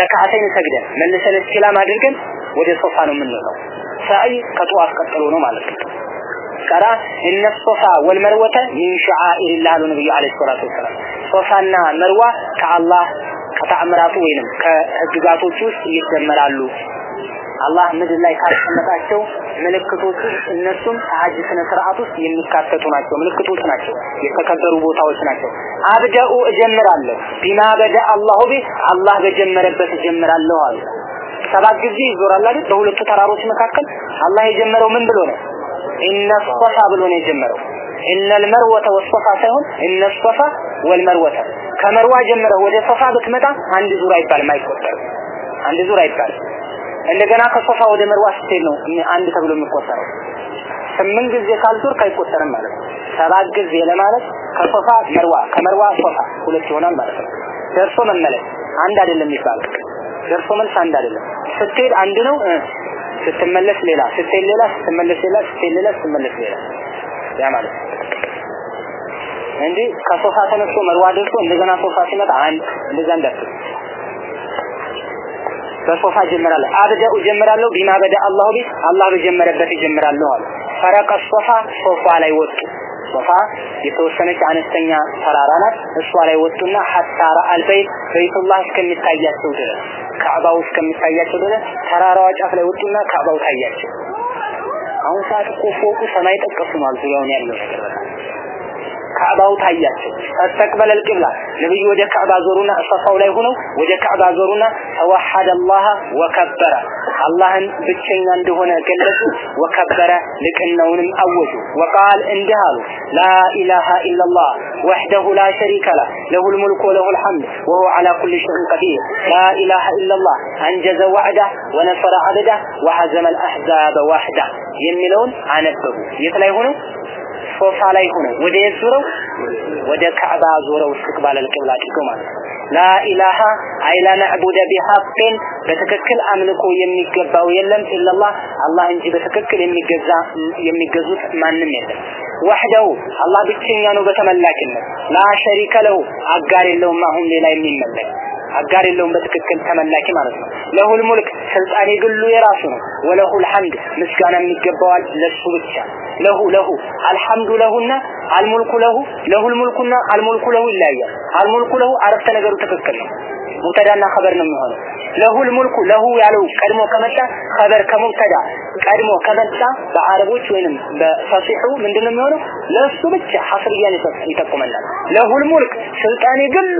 ረካዓተን ሰግደን መልሰን እስቲላም አድርገን ወደ ሶፋ ነው የምንወጣው። ሰዕይ ከጠዋፍ ቀጥሎ ነው ማለት ነው። قرأ إن الصفا والمروة من شعائر الله አሉ ነብዩ عليه الصلاة والسلام። ሶፋና መርዋ ከአላህ ከተአምራቱ ወይንም ከህግጋቶች ውስጥ ይደመራሉ። አላህ ምድር ላይ ካስቀመጣቸው ምልክቶች እነሱም ሀጅ ስነ ስርዓት ውስጥ የሚካተቱ ናቸው። ምልክቶች ናቸው። የተከበሩ ቦታዎች ናቸው። أبدأ እጀምራለሁ بما بدأ الله به አላህ በጀመረበት እጀምራለሁ አሉ። ሰባት ጊዜ ይዞራል አይደል? በሁለቱ ተራሮች መካከል አላህ የጀመረው ምን ብሎ ነው? إن الصفا ብሎ ነው የጀመረው። إن المروة والصفا ሳይሆን إن الصفا والمروة ከመርዋ ጀምረህ ወደ ሶፋ ብትመጣ አንድ ዙር አይባልም፣ አይቆጠርም። አንድ ዙር አይባልም። እንደገና ከሶፋ ወደ መርዋ ስትሄድ ነው አንድ ተብሎ የሚቆጠረው። ስምንት ጊዜ ካልዞርክ አይቆጠርም ማለት ነው። ሰባት ጊዜ ለማለት ከሶፋ መርዋ ከመርዋ ሶፋ ሁለት ይሆናል ማለት ነው። ደርሶ መመለስ አንድ አይደለም የሚባለው። ደርሶ መልስ አንድ አይደለም። ስትሄድ አንድ ነው፣ ስትመለስ ሌላ፣ ስትሄድ ሌላ፣ ስትመለስ ሌላ፣ ስትሄድ ሌላ፣ ስትመለስ ሌላ። ያ ማለት ነው እንጂ ከሶፋ ተነስቶ መርዋ ደርሶ እንደገና ሶፋ ሲመጣ አንድ እንደዛ እንዳትል በሶፋ ጀምራለሁ أبدأ ጀምራለሁ بما بدأ الله به አላህ በጀመረበት ጀምራለሁ አለ። فرقى الصفا ሶፋ ላይ ወጡ። ሶፋ የተወሰነች አነስተኛ ተራራ ናት። እሷ ላይ ወጡና حتى رأى البيت በይቱላህ እስከሚታያቸው ድረስ ካዕባው እስከሚታያቸው ድረስ ተራራዋ ጫፍ ላይ ወጡና ካዕባው ታያቸው። አሁን ሰዓት እኮ ፎቁ ሰማይ ጠቀሱ ነው ዙሪያውን ያለው ነገር ካዕባው ታያቸው። ፈስተቅበለ ልቅብላ ነብዩ ወደ ካዕባ ዞሩና እሰፋው ላይ ሆነው ወደ ካዕባ ዞሩና ተዋሐደ ወከበረ አላህን ብቸኛ እንደሆነ ገለጹ። ወከበረ ልቅናውንም አወጁ። ወቃል እንዲህ አሉ ላ ኢላሃ ኢላላህ ወሕደሁ ላ ሸሪከ ለ ለሁ ልሙልክ ወለሁ ልሐምድ ወሁ ዓላ ኩል ሸይን ቀዲር ላ ኢላላህ አንጀዘ ዋዕዳ ወነሰረ አብዳ ወሐዘመ ልአሕዛበ ዋሕዳ የሚለውን አነበቡ። የት ላይ ሆነው ሶፋ ላይ ሆነው ወደ የት ወደ ካዕባ ዞረው እስትቅባል አልቂብላ አድርገው ማለት ነው። ላ ኢላሃ አይላ ነዕቡደ ቢሐቅን በትክክል አምልኮ የሚገባው የለም ኢላላህ አላህ እንጂ በትክክል የሚገዛ የሚገዙት ማንም የለም። ወህደው አላህ ብቸኛ ነው በተመላኪነት። ላ ሸሪከ ለሁ አጋር የለውም አሁን ሌላ የሚመለክ አጋር የለውም በትክክል ተመላኪ ማለት ነው። ለሁል ሙልክ ስልጣን የግሉ የራሱ ነው። ወለሁል ሐምድ ምስጋና የሚገባዋል ለሱ ብቻ። ለሁ ለሁ አልሐምዱ ለሁና አልሙልኩ ለሁ ለሁል ሙልኩና አልሙልኩ ለሁ ይለያያል። አልሙልኩ ለሁ አረፍተ ነገሩ ትክክል ነው። ሙብተዳና ኸበር ነው የሚሆነው። ለሁል ሙልኩ ለሁ ያለው ቀድሞ ከመጣ ኸበር ከሙብተዳ ቀድሞ ከመጣ በአረቦች ወይንም በፈሲሑ ምንድነው የሚሆነው? ለሱ ብቻ ሐስርያን ይጠቁመናል ለሁል ሙልክ ስልጣን የግሉ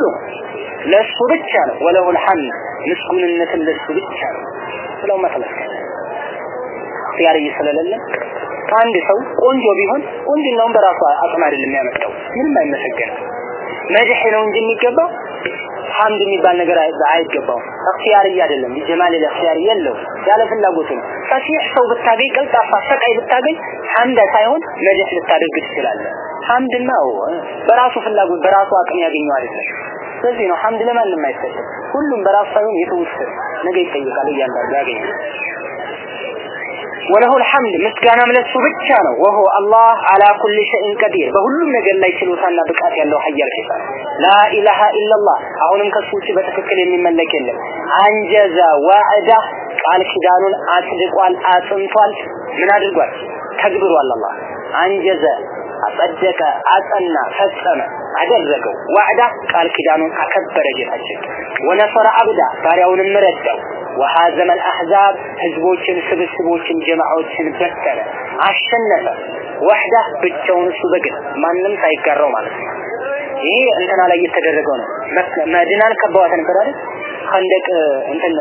ለሱ ብቻ ነው። ወለሁል ሐምድ ምስጉንነትን ለሱ ብቻ ነው ብለው መጥለስ ኺያር ስለሌለ አንድ ሰው ቆንጆ ቢሆን ቁንጅናውን በራሱ አቅም አይደለም ያመጣው ምንም አይመሰገንም። መድህ ነው እንጂ የሚገባው ሐምድ የሚባል ነገር አይገባውም። እክቲያሪ አይደለም ጀማል እክቲያሪ የለው ያለ ፍላጎቱ ነው። ፈሲህ ሰው ብታገኝ ቀልጣፋ ሰቃይ ብታገኝ ሐምድ ሳይሆን መድህ ልታደርግ ትችላለህ። ሐምድና በራሱ ፍላጎት በራሱ አቅም ያገኘው አይደለም ስለዚህ ነው ሐምድ ለማንም አይሰጥም ሁሉም በራሱ ሳይሆን የተወሰነ ነገ ይጠይቃል እያንዳንዱ ያገኛል ወለሁል ሐምድ ምስጋናም ለሱ ብቻ ነው። ወሆ አላህ አላ ኩል ሸይን ቀዲር በሁሉም ነገር ላይ ችሎታና ብቃት ያለው ሀያል ጌታ ላ ኢላሃ ኢላላህ አሁንም ከሱ ውጭ በትክክል የሚመለክ የለም። አንጀዘ ዋዕዳ ቃል ኪዳኑን አጽድቋል፣ አጽንቷል። ምን አድርጓል? ተግብሯል። አላህ አንጀዘ አጸደቀ፣ አጸና፣ ፈጸመ፣ አደረገው። ዋዕዳ ቃል ኪዳኑን አከበረ ጌታችን። ወነሰረ አብዳ ባሪያውንም ረዳው። ወሃዘመ አልአሕዛብ ህዝቦችን፣ ስብስቦችን፣ ጀማዓዎችን በተነ፣ አሸነፈ። وحده ብቻውን እሱ በግል ማንም ሳይጋራው ማለት ነው። ይሄ እንትና ላይ የተደረገው ነው። መዲናን ከበዋት ነበር አይደል? ኸንደቅ እንትን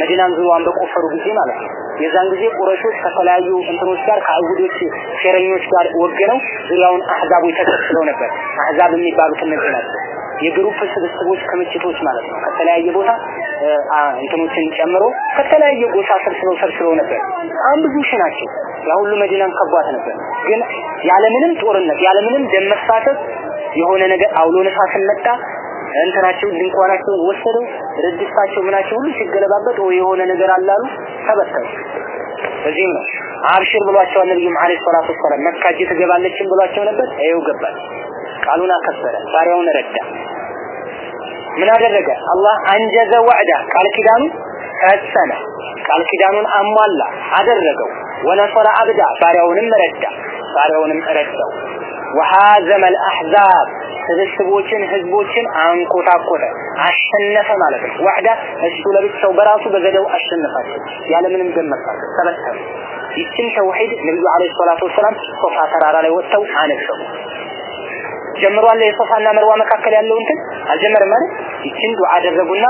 መዲናን ዙሪያዋን በቆፈሩ ጊዜ ማለት ነው። የዛን ጊዜ ቁረሾች ከተለያዩ እንትኖች ጋር ከአይሁዶች ሴረኞች ጋር ወገነው ዙሪያውን አህዛቦች ተከትለው ነበር። አህዛብ የሚባሉት እነዚህ ናቸው። የ group ስብስቦች ክምችቶች ማለት ነው። ከተለያየ ቦታ እንትኖችን ጨምሮ ከተለያየ ጎሳ ሰብስበው ሰብስበው ነበር። በጣም ብዙ ሺህ ናቸው። ያ ሁሉ መዲናን ከቧት ነበር። ግን ያለምንም ጦርነት ያለምንም ደም መፋሰስ የሆነ ነገር አውሎ ነፋስን መጣ እንትናቸው ድንኳናቸውን ወሰደው ረድስታቸው ምናቸው ሁሉ ሲገለባበጥ ወይ የሆነ ነገር አላሉ ተበተኑ። በዚህም ነው አብሽር ብሏቸዋል ነብዩም አለይሂ ሰላቱ ወሰላም መካ እጅ ትገባለችን ብሏቸው ነበር። ይኸው ገባል። ቃሉን አከበረ፣ ባሪያውን ረዳ። ምን አደረገ? አላህ አንጀዘ ወዕዳ ቃል ኪዳኑ ፈጸመ። ቃል ኪዳኑን አሟላ አደረገው። ወነሰረ አብዳ ባሪያውንም ረዳ፣ ባሪያውንም ረዳው። ወሃዘመ አልአሕዛብ ስብስቦችን ህዝቦችን አንኮታኮተ አሸነፈ ማለት ነው። ዋዕዳ እሱ ለብቻው በራሱ በዘዴው አሸነፋቸው ያለምንም ደም መፋሰስ ተበተኑ። ይችን ተውሂድ ነብዩ አለይሂ ሰላቱ ወሰላም ሶፋ ተራራ ላይ ወጥተው አነበቡ። ጀምሯል የሶፋና መርዋ መካከል ያለው እንትን አልጀመረም ማለት ይችን ዱዓ አደረጉና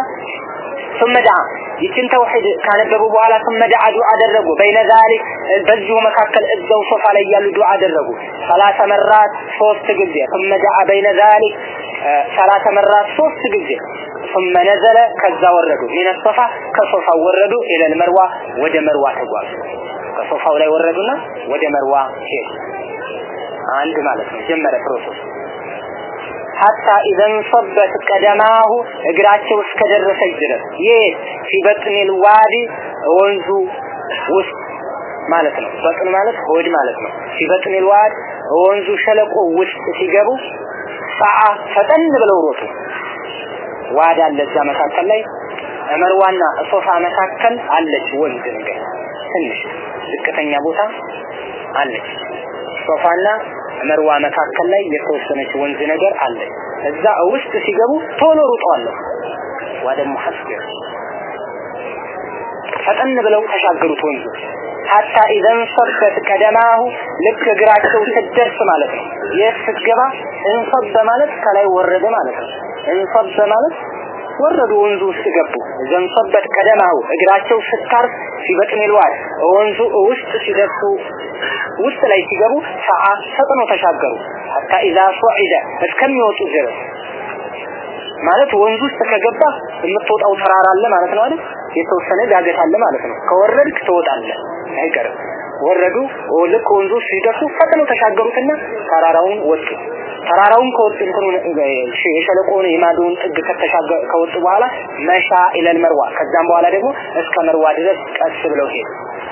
ثم دعا ይችን ተውሂድ ካነበቡ በኋላ ثم دعا ዱዓ አደረጉ በይነ ذلك በዚሁ መካከል እዛው ሶፋ ላይ ያሉ ዱዓ አደረጉ ሰላሳ መራት ሶስት ጊዜ ثم دعا بين ذلك ሰላሳ መራት ሶስት ጊዜ ثم نزل ከዛ ወረዱ من الصفا ከሶፋው ወረዱ الى المروه ወደ መርዋ ተጓዙ ከሶፋው ላይ ወረዱና ወደ መርዋ ሄዱ አንድ ማለት ነው ጀመረ ፕሮሰስ ሐታ ኢዘን ሰበት ቀደማሁ እግራቸው እስከደረሰች ድረስ የት ፊበጥኒል ዋዲ ወንዙ ውስጥ ማለት ነው። በጥን ማለት ሆድ ማለት ነው። ፊበጥኒል ዋዲ ወንዙ ሸለቆ ውስጥ ሲገቡ ሰዓ ፈጠን ብለው ሮጡ። ዋዳ አለ እዛ መካከል ላይ መርዋና ሶፋ መካከል አለች ወንዝ ነገር ትንሽ ዝቅተኛ ቦታ አለች። ሶፋና መርዋ መካከል ላይ የተወሰነች ወንዝ ነገር አለ። እዛ ውስጥ ሲገቡ ቶሎ ሩጠዋለሁ። ወደ ሙሐስር ፈጠን ብለው ተሻገሩት ወንዙ ሐታ ኢዘን ሰበት ቀደማሁ ልክ እግራቸው ስትደርስ ማለት ነው። የት ስትገባ እንሰበ ማለት ከላይ ወረደ ማለት ነው። እንሰበ ማለት ወረዱ ወንዙ ውስጥ ገቡ። ዘንሰበት ቀደማሁ እግራቸው ስታርፍ ዋድ ወንዙ ውስጥ ሲደርሱ ውስጥ ላይ ሲገቡ ሰዓ ፈጥኖ ተሻገሩ። ሐታ ኢዛ ሱዒደ እስከሚወጡ ድረስ ማለት ወንዙ ውስጥ ከገባ የምትወጣው ተራራ አለ ማለት ነው አይደል? የተወሰነ ዳገት አለ ማለት ነው። ከወረድክ ትወጣለህ አይቀርም። ወረዱ ልክ ወንዙ ሲደርሱ ፈጥነው ተሻገሩትና ተራራውን ወጡ። ተራራውን ከወጡ እንትኑን የሸለቆውን የማዶውን ጥግ ከወጡ በኋላ መሻ ኢለል መርዋ ከዛም በኋላ ደግሞ እስከ መርዋ ድረስ ቀስ ብለው ሄዱ።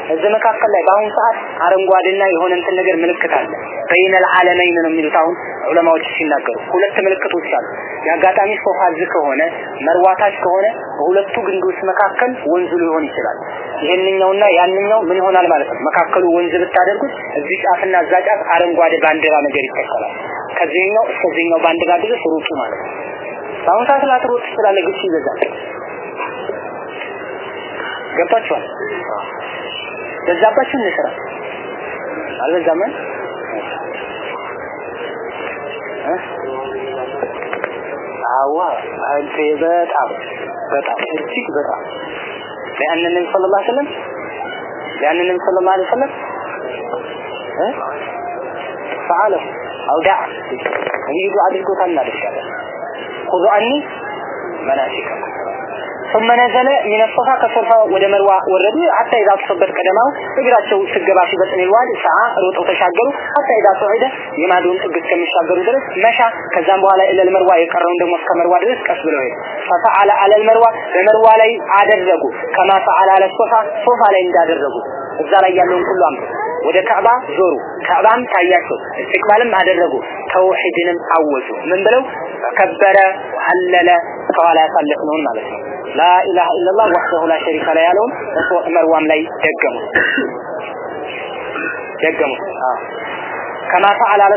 እዚህ መካከል ላይ በአሁኑ ሰዓት አረንጓዴና የሆነ እንትን ነገር ምልክት አለ። በይነል ዓለመይን ነው የሚሉት አሁን ዑለማዎች ሲናገሩ ሁለት ምልክቶች አሉ። የአጋጣሚ ሶፋ ከሆነ መርዋታች ከሆነ በሁለቱ ግንዶች መካከል ወንዙ ሊሆን ይችላል። ይሄንኛውና ያንኛው ምን ይሆናል ማለት ነው። መካከሉ ወንዝ ብታደርጉት እዚህ ጫፍና እዛ ጫፍ አረንጓዴ ባንዲራ ነገር ይተከላል። ከዚህኛው እስከዚህኛው ባንዲራ ድረስ ሩጡ ማለት ነው። በአሁኑ ሰዓት ላትሮጥ ትችላለህ፣ ግጭ ይበዛል። ገባችኋል? በዛባችሁ እንስራ አልበዛም አዋ አንተ በጣም በጣም እጅግ በጣም لأن النبي صلى الله عليه وسلم لأن النبي صلى الله عليه وسلم فعله أو دعا يجي አድርጎታል እናደርጋለን خذوا عني مناسككم ثم نزل من الصفا ከሶፋ ወደ መርዋ ወረዱ حتى اذا تصبت ቀደማው እግራቸው ስገባ ሲበጥን الواد ሰዓ ሮጠው ተሻገሩ حتى اذا صعد የማዶን ጥግ እስከሚሻገሩ ድረስ መሻ ከዛም በኋላ ኢለል መርዋ የቀረውን ደግሞ እስከ መርዋ ድረስ ቀስ ብለው ሄዱ ففعل على المروه በመርዋ ላይ አደረጉ كما فعل على الصفا ሶፋ ላይ እንዳደረጉ እዛ ላይ ያለውን ሁሉ አምጡ። ወደ ካዕባ ዞሩ። ካዕባም ታያቸው፣ እስትቅባልም አደረጉ። ተውሂድንም አወጁ። ምን ብለው ከበረ፣ ሀለለ ከኋላ ያሳለፍነውን ማለት ነው። ላኢላሃ ኢላላህ ወህደሁ ላ ሸሪከ ላ ያለውን መርዋም ላይ ደገሙ ደገሙ። ከማ ፈዓለ አለ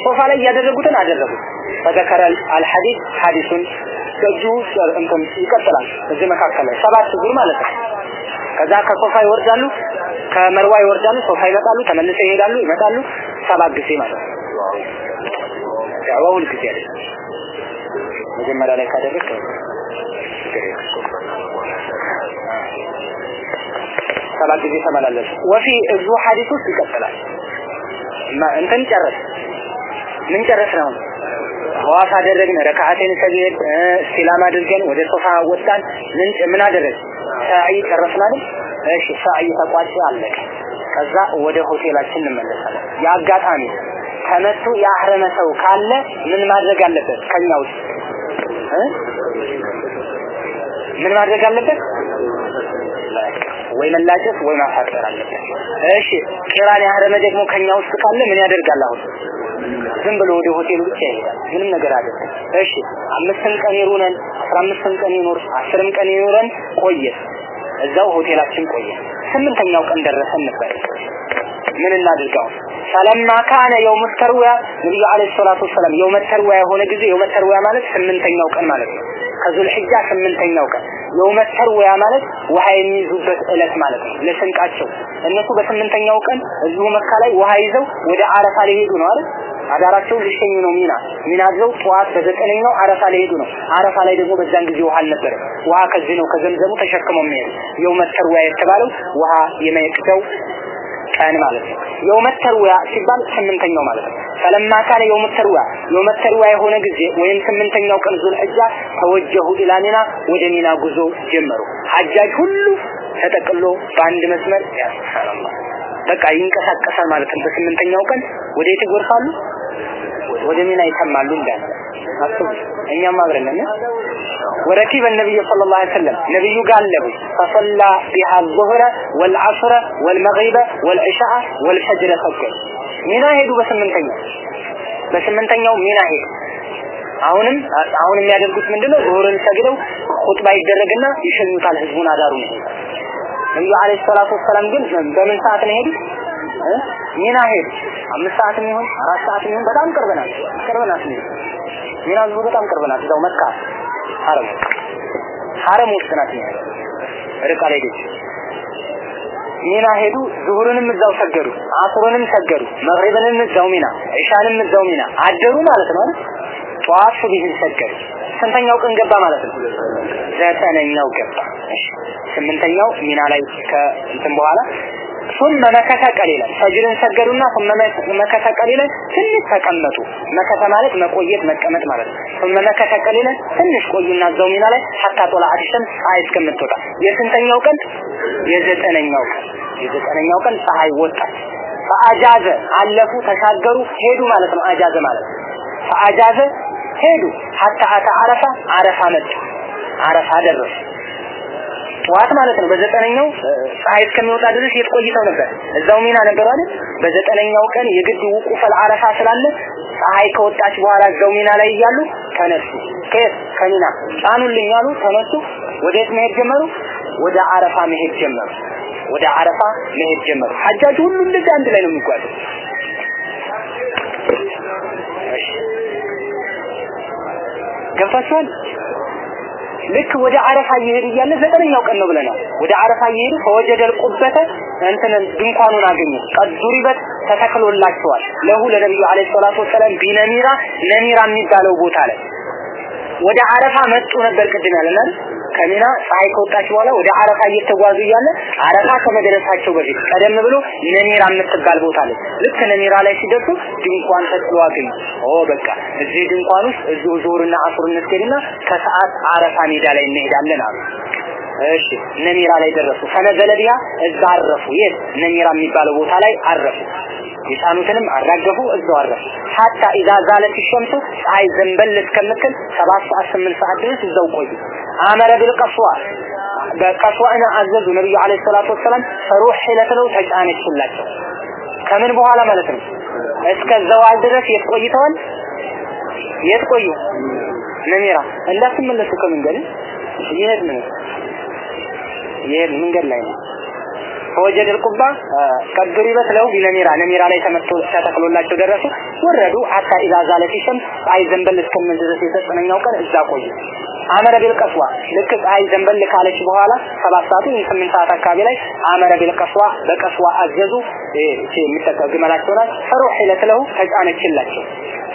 ሶፋ ላይ ያደረጉትን አደረጉ። ፈዘከረ አልሐዲስ ሐዲሱን በእጁ እንትን ይቀጥላል። እዚህ መካከል ላይ ሰባት ዙር ማለት ነው። ከዛ ከሶፋ ይወርዳሉ፣ ከመርዋ ይወርዳሉ፣ ሶፋ ይመጣሉ፣ ተመልሰው ይሄዳሉ፣ ይመጣሉ። ሰባት ጊዜ ማለት ነው። ሁል ጊዜ አይደለም። መጀመሪያ ላይ ካደረግ ሰባት ጊዜ ተመላለሱ። ወፊ እዙ ሐዲስ ውስጥ ይቀጥላል። እንትን ጨረስ ምን ጨረስ ነው? ሐዋስ አደረግን፣ ረካዓቴን ሰግድ እስቲላም አድርገን ወደ ሶፋ ወጣን። ምን ምን አደረግ? ሳዒ ጨረስን አይደል? እሺ ሳዒ ተቋጭ አለቀ። ከዛ ወደ ሆቴላችን እንመለሳለን። የአጋጣሚ ተመቱ ያህረመ ሰው ካለ ምን ማድረግ አለበት? ከኛ ውስጥ ምን ማድረግ አለበት? ወይ መላጨት ወይ ማሳጠር አለበት። እሺ ቂራን ያህረመ ደግሞ ከኛ ውስጥ ካለ ምን ያደርጋል? አሁን ዝም ብሎ ወደ ሆቴሉ ብቻ ይሄዳል። ምንም ነገር አይደለም። እሺ አምስትም ቀን ይሩነን፣ አስራ አምስትም ቀን ይኖር፣ አስርም ቀን ይኖረን ቆየ። እዛው ሆቴላችን ቆየ። ስምንተኛው ቀን ደረሰን ነበር። ምን እናድርጋው? ፈለማ ካነ የውም ተርዊያ ነብዩ አለይሂ ሰላቱ ወሰላም የውም ተርዊያ የሆነ ጊዜ የውም ተርዊያ ማለት ስምንተኛው ቀን ማለት ነው። ከዙል ሒጃ ስምንተኛው ቀን የውም ተርዊያ ማለት ውሃ የሚይዙበት እለት ማለት ነው። ለስንቃቸው እነሱ በስምንተኛው ቀን እዚሁ መካ ላይ ውሃ ይዘው ወደ አረፋ ሊሄዱ ነው አይደል? አዳራቸው ሊሸኙ ነው ሚና ሚና ይዘው ጠዋት በዘጠነኛው አረፋ ሊሄዱ ነው። አረፋ ላይ ደግሞ በዛን ጊዜ ውሃ አልነበረም። ውሃ ከዚህ ነው ከዘምዘሙ ተሸክመው የሚሄዱ የውም ተርዊያ የተባለው ውሃ የመቅደው ቀን ማለት ነው። የውመ ተርዊያ ሲባል ስምንተኛው ማለት ነው። ፈለማ ካነ የውመ ተርዊያ የውመ ተርዊያ የሆነ ጊዜ ወይም ስምንተኛው ቀን ዙል ሒጃ ተወጀሁ ኢላ ወደ ሚና ጉዞ ጀመሩ። ሐጃጅ ሁሉ ተጠቅሎ በአንድ መስመር ያ ሱብሃንአላህ በቃ ይንቀሳቀሳል ማለት ነው። በስምንተኛው ቀን ወደ የት ይጎርፋሉ? ወደ ሚና ይተማሉ እንዳለ አስቡ። እኛም አብረን ነን። ወረኪበ ነብዩ ሰለላሁ ዐለይሂ ወሰለም ነብዩ ጋለቡ ፈሰላ ቢሃ ዙህረ ወልዐስረ ወልመግሪበ ወልዕሻአ ወልፈጅረ ሰገዱ። ሚና ሄዱ በስምንተኛው በስምንተኛው ሚና ሄዱ። አሁንም አሁን የሚያደርጉት ምንድነው? ዙሁርን ሰግደው ኹጥባ ይደረግና ይሸኙታል ህዝቡን አዳሩን። ነብዩ አለይሂ ሰላቱ ወሰላም ግን በምን ሰዓት ነው ሄዱ? ሚና ሄዱ አምስት ሰዓትም ይሁን አራት ሰዓትም ይሁን በጣም ቅርብ ናት ቅርብ ናት ሚና ህዝቡ በጣም ቅርብ ናት እዛው መካ ሐረም ሐረም ውስጥ ናት ሚና ርቃ ላይ ሄደች። ሚና ሄዱ ዙሁርንም እዛው ሰገዱ አስሩንም ሰገዱ መግሪብንም እዛው ሚና ኢሻንም እዛው ሚና አደሩ ማለት ነው ጠዋት ሱብሂን ሰገዱ ስንተኛው ቀን ገባ ማለት ነው? ዘጠነኛው ገባ። ስምንተኛው ሚና ላይ ከእንትን በኋላ ثم መከተ ቀሊላ ፈጅርን ሰገዱና ثم መከተ ቀሊላ ትንሽ ተቀመጡ መከተ ማለት መቆየት መቀመጥ ማለት ነው ثم መከተ ቀሊላ ትንሽ ቆዩና እዛው ሚና ላይ حتى طلعت الشمس ፀሐይ እስከምትወጣ የስንተኛው ቀን የዘጠነኛው ቀን የዘጠነኛው ቀን ፀሐይ ወጣች ፈአጃዘ አለፉ ተሻገሩ ሄዱ ማለት ነው አጃዘ ማለት ፈአጃዘ ሄዱ حتى አታ አረፋ አረፋ መጡ አረፋ ደረሱ ጠዋት ማለት ነው። በዘጠነኛው ፀሐይ እስከሚወጣ ድረስ የት ቆይተው ነበር። እዛው ሚና ነበሩ አይደል? በዘጠነኛው ቀን የግድ ውቁፈል አረፋ ስላለ ፀሐይ ከወጣች በኋላ እዛው ሚና ላይ እያሉ ተነሱ። ከየት? ከሚና። ጫኑልኝ አሉ። ተነሱ። ወዴት መሄድ ጀመሩ? ወደ አረፋ መሄድ ጀመሩ። ወደ አረፋ መሄድ ጀመሩ። ሐጃጅ ሁሉ እንደዚህ አንድ ላይ ነው የሚጓዘው ገብታችኋል ልክ ወደ አረፋ እየሄዱ እያለ ዘጠነኛው ቀን ነው ብለናል። ወደ አረፋ እየሄዱ ፈወጀደል ቁበተ እንትን ድንኳኑን አገኙ። ቀዱሪበት ተተክሎላቸዋል። ለሁ ለነብዩ አለይሂ ሰላቱ ወሰላም ቢነሚራ ነሚራ የሚባለው ቦታ ላይ ወደ አረፋ መጡ ነበር ቅድም ያለና ከሚና ፀሐይ ከወጣች በኋላ ወደ አረፋ እየተጓዙ እያለ አረፋ ከመድረሳቸው በፊት ቀደም ብሎ ነሚራ የምትባል ቦታ ላይ ልክ ነሚራ ላይ ሲደርሱ ድንኳን ተጥሎ አገኙ። ኦ በቃ እዚህ ድንኳን ውስጥ እዚሁ ዙሁርና አሱር እንስገድና ከሰዓት አረፋ ሜዳ ላይ እንሄዳለን አሉ። እሺ ነሚራ ላይ ደረሱ። ፈነዘለ እዛ አረፉ። የት ነሚራ የሚባለው ቦታ ላይ አረፉ። የጫኑትንም አራገፉ፣ እዛው አረፉ። ሐታ ኢዛ ዛለት ሸምሱ ፀሐይ ዘንበል እስከምትል ሰባት ሰዓት ስምንት ሰዓት ድረስ እዛው ቆዩ። አመረ ቢልቀስዋ በቀስዋእን አዘዙ ነብዩ አለይሂ ሰላቱ ወሰላም ፈሩህ ሂለት ነው ተጫነችላቸው ከምን በኋላ ማለት ነው እስከ ዘዋል ድረስ የት ቆይተዋል የት ቆዩ ነሚራ እንዳትመለሱ ከመንገድ ይሄድ ነው ይሄ መንገድ ላይ ነው። فوجد القبة قد ضربت له بنميرة ላይ ተመትቶ ተተክሎላቸው ደረሱ። ወረዱ حتى اذا زالت الشمس ዘንበል እስከምን ድረስ የዘጠነኛው ቀን እዛ ቆዩ አመረ ቢልቀስዋ ልክ ፀሐይ ዘንበል ካለች በኋላ ሰባት ሰዓት ወይ ስምንት ሰዓት አካባቢ ላይ አመረ ቢልቀስዋ በቀስዋ አዘዙ። እሺ የሚጠቀው ግመላቸው ናት። ፈሩህ ለተለው ተጫነችላቸው።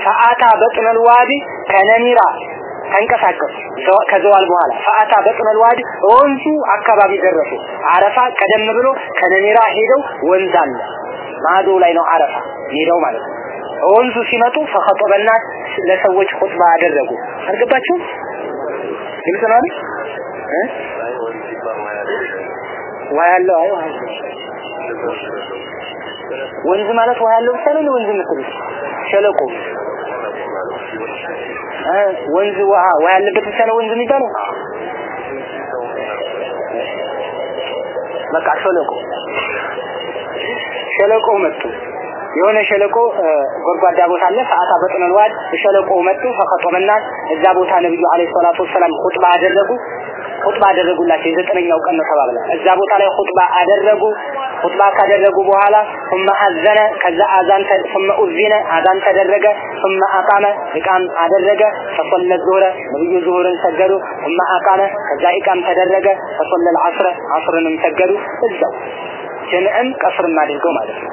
ፈአታ በቅመል ዋዲ ከነሚራ ተንቀሳቀሱ። ከዘዋል በኋላ ፈአታ በጥነል ዋዲ ወንዙ አካባቢ ደረሱ። አረፋ ቀደም ብሎ ከነሚራ ሄደው ወንዝ አለ። ማዶ ላይ ነው አረፋ ሄደው ማለት ነው። ወንዙ ሲመጡ ፈኸጠበናት ለሰዎች ኹጥባ አደረጉ። አልገባችሁም ግልጽ ነው አይደል? አይ። ወንዝ ማለት ውሃ ያለው ብቻ ነው ወንዝ የምትሉት? ሸለቆ ወንዝ ውሃ ውሃ ያለበት ብቻ ነው ወንዝ የሚባለው? በቃ ሸለቆ። ሸለቆ መጡ። የሆነ ሸለቆ ጎድጓዳ ቦታ አለ ሰዓታ በጥነል ዋድ ሸለቆ መጡ ፈቀጦመና እዛ ቦታ ነብዩ አለይሂ ሰላቱ ወሰለም ኹጥባ አደረጉ። ኹጥባ አደረጉላቸው። የዘጠነኛው ቀን ነው ተባብላ እዛ ቦታ ላይ ኹጥባ አደረጉ ሁጥባ ካደረጉ በኋላ ثم አዘነ። ከዛ አዛን ثم እዚነ አዛን ተደረገ። ثم አቃመ። ኢቃም አደረገ። فصلى الظهر ነብዩ ዙሁርን ሰገዱ። ثم አቃመ። ከዛ ኢቃም ተደረገ። فصلى العصر عصرንም ሰገዱ። እዛው ጀምዕም ቀስርም አድርገው ማለት ነው።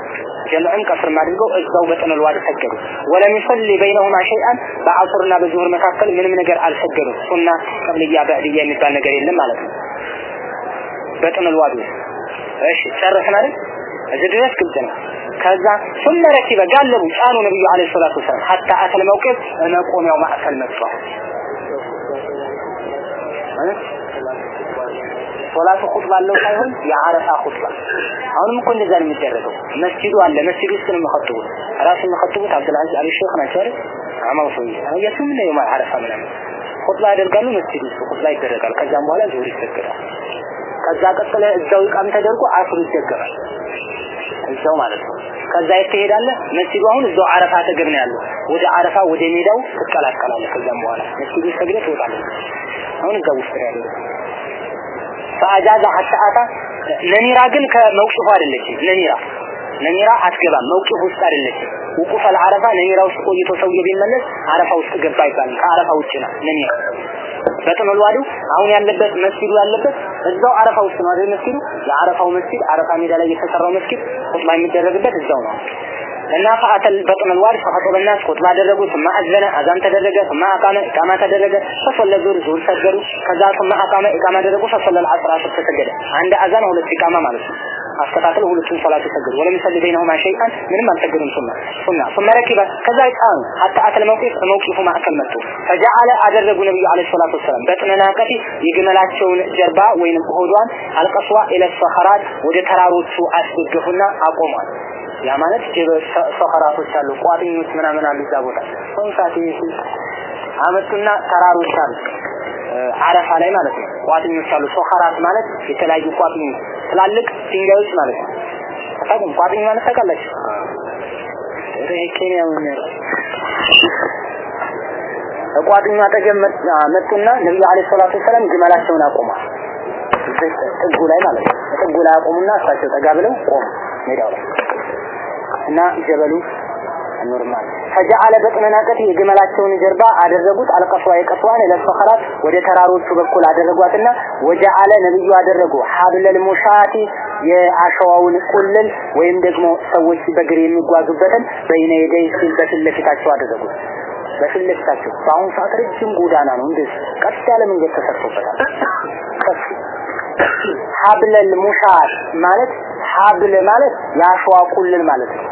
ጀምዕም ቀስርም አድርገው እዛው በጥንል ዋድ ሰገዱ። ወለም ይሰሊ በይነሁማ ሸይአን። በአስርና በዙሁር መካከል ምንም ነገር አልሰገዱም። ሱና ቀብልያ በዕድያ የሚባል ነገር የለም ማለት ነው። በጥንል ዋድ ውስጥ እሺ ጨረስን አይደል እዚህ ድረስ ግልጽ ነው ከዛ ثم ركب ጋለቡ ጫኑ ነብዩ አለይሂ ሰላቱ ወሰለም حتى اتى الموقف መቆሚያው ማዕከል መጥቷል ሶላቱ ኹጥባ አለው ሳይሆን የአረፋ ኹጥባ አሁንም እኮ እንደዛ ነው የሚደረገው መስጂዱ አለ መስጂዱ ውስጥ ነው የሚኸጥቡት ራሱ የሚኸጥቡት አብዱልአዚዝ አሊ ሼክ ናቸው አይደል አማው ሰው አያችሁ ምን ነው አረፋ ምናምን ኹጥባ ያደርጋሉ መስጂዱ ውስጥ ኹጥባ ይደረጋል ከዛም በኋላ ዙሁር ይሰገዳል ከዛ ቀጥለ እዛው ይቃም ተደርጎ አስሩ ይደገማል እዛው ማለት ነው። ከዛ ትሄዳለህ? መስጂዱ አሁን እዛው አረፋ አጠገብ ነው ያለው። ወደ አረፋ ወደ ሜዳው ትቀላቀላለህ። ከዛም በኋላ መስጂዱ ሰግደህ ትወጣለህ። አሁን እዛው ውስጥ ነው ያለው። ፈአጃዛ ሐታ አታ ነሚራ ግን ከመውቂፉ አይደለችም። ነሚራ ነሚራ አትገባም። መውቂፍ ውስጥ አይደለችም። وقوف العرفة ነሚራ ውስጥ ቆይቶ ሰውዬ ቢመለስ አረፋ ውስጥ ገባ አይባልም። ከአረፋ ውጭ ናት ነሚራ بطن الوادي ው አሁን ያለበት መስጊዱ ያለበት እዛው አረፋ ውስጥ ነው አይደል መስጊዱ የአረፋው መስጊድ አረፋ ሜዳ ላይ የተሰራው መስጊድ ኹጥባ የሚደረግበት እዛው ነው እና ፈአተል በጥመል ዋድ ፈኸጠበ الناس ኹጥባ አደረጉ ثم أذن አዛን ተደረገ ثم أقام ኢቃማ ተደረገ فصلى الظهر ዙሁር ሰገዱ ከዛ ثم أقام ኢቃማ አደረጉ فصلى العصر አስር ተሰገደ አንድ አዛን ሁለት ኢቃማ ማለት ነው አስተካክለው ሁለቱም ሶላት ይሰግዱ። ወለም ይሰል በይነሁማ ሸይአን ምንም አልሰገዱም። ሱና ሱና ሱመ ረኪበ ከዛ ይጣን ሐታ አተል መውቂፍ መውቂፉ ማዕከል መጡ። ፈጃአለ አደረጉ ነብዩ አለይሂ ሰላቱ ወሰለም በጥነናቀቲ የግመላቸውን ጀርባ ወይንም ሆዷን አልቀስዋ ኢለ ሰኸራት ወደ ተራሮቹ አስደገፉና አቆሟል ያ ማለት ሰኸራቶች አሉ ቋጥኞች ምናምን አሉ እዛ ቦታ። ሰንሳት አመጡና ተራሮች አሉ። አረፋ ላይ ማለት ነው። ቋጥኞች አሉ። ሰኸራት ማለት የተለያዩ ቋጥኞች ትላልቅ ድንጋዮች ማለት ነው። ታውቁም ቋጥኝ ማለት ታውቃላችሁ ኬንያ ምን ቋጥኙ አጠገብ መጡና ነብዩ አለይሂ ሰላቱ ወሰለም ግመላቸውን አቆማ ጥጉ ላይ ማለት ነው። ጥጉ ላይ አቆሙና እሳቸው ጠጋ ብለው ቆሙ ሜዳው ላይ። እና ጀበሉ ኖርማል። ፈጀአለ በጥነናቀት የግመላቸውን ጀርባ አደረጉት። አልቀስዋ የቀስዋን ለፈኸራት ወደ ተራሮቹ በኩል አደረጓትና ወጀአለ ነብዩ አደረጉ። ሀብለል ሙሻቲ የአሸዋውን ቁልል ወይም ደግሞ ሰዎች በእግር የሚጓዙበትን በይነ የደይ ሲል በፊት አደረጉት። በፊት በአሁኑ ሰዓት ረጅም ጎዳና ነው። እንደዚህ ቀጥ ያለ መንገድ ተሰርቶበታል። ሀብለል ሙሻት ማለት ሀብል ማለት የአሸዋ ቁልል ማለት ነው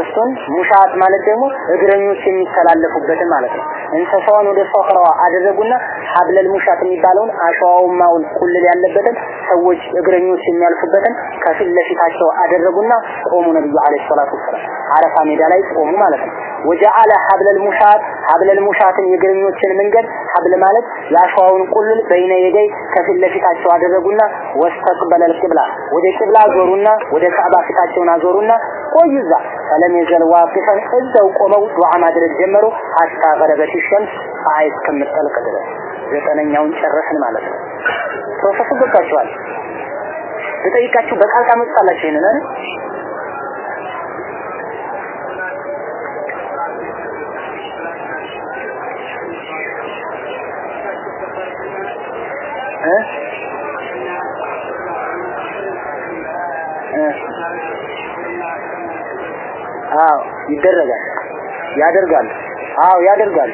እሱን ሙሻት ማለት ደግሞ እግረኞች የሚተላለፉበትን ማለት ነው። እንስሳውን ወደ ሶኽራዋ አደረጉና ሀብለል ሙሻት የሚባለውን አሸዋውማውን ቁልል ያለበትን ሰዎች እግረኞች የሚያልፉበትን ከፊት ለፊታቸው አደረጉና ቆሙ ነብዩ አለይሂ ሰላቱ ወሰላም አረፋ ሜዳ ላይ ቆሙ ማለት ነው። ወጀአለ ሀብለል ሙሻት ሀብለል ሙሻትን የእግረኞችን መንገድ ሀብል ማለት የአሸዋውን ቁልል በይነ የደይ ከፊት ለፊታቸው አደረጉና ወስተቅበለል ቂብላ ወደ ቂብላ ዞሩና ወደ ካዕባ ፊታቸውን አዞሩና ቆዩ እዛ فلم يزل واقفا እዛው ቆመው ዱዓ ማድረግ ጀመሩ። حتى غربت الشمس ፀሐይ እስከምትጠልቅ ድረስ ዘጠነኛውን ጨረስን ማለት ነው። process ኡ ገብታችኋል ብጠይቃችሁ በቃል ታመጣላችሁ ይሄንን አይደል? እ አዎ ይደረጋል። ያደርጋል። አዎ ያደርጋል።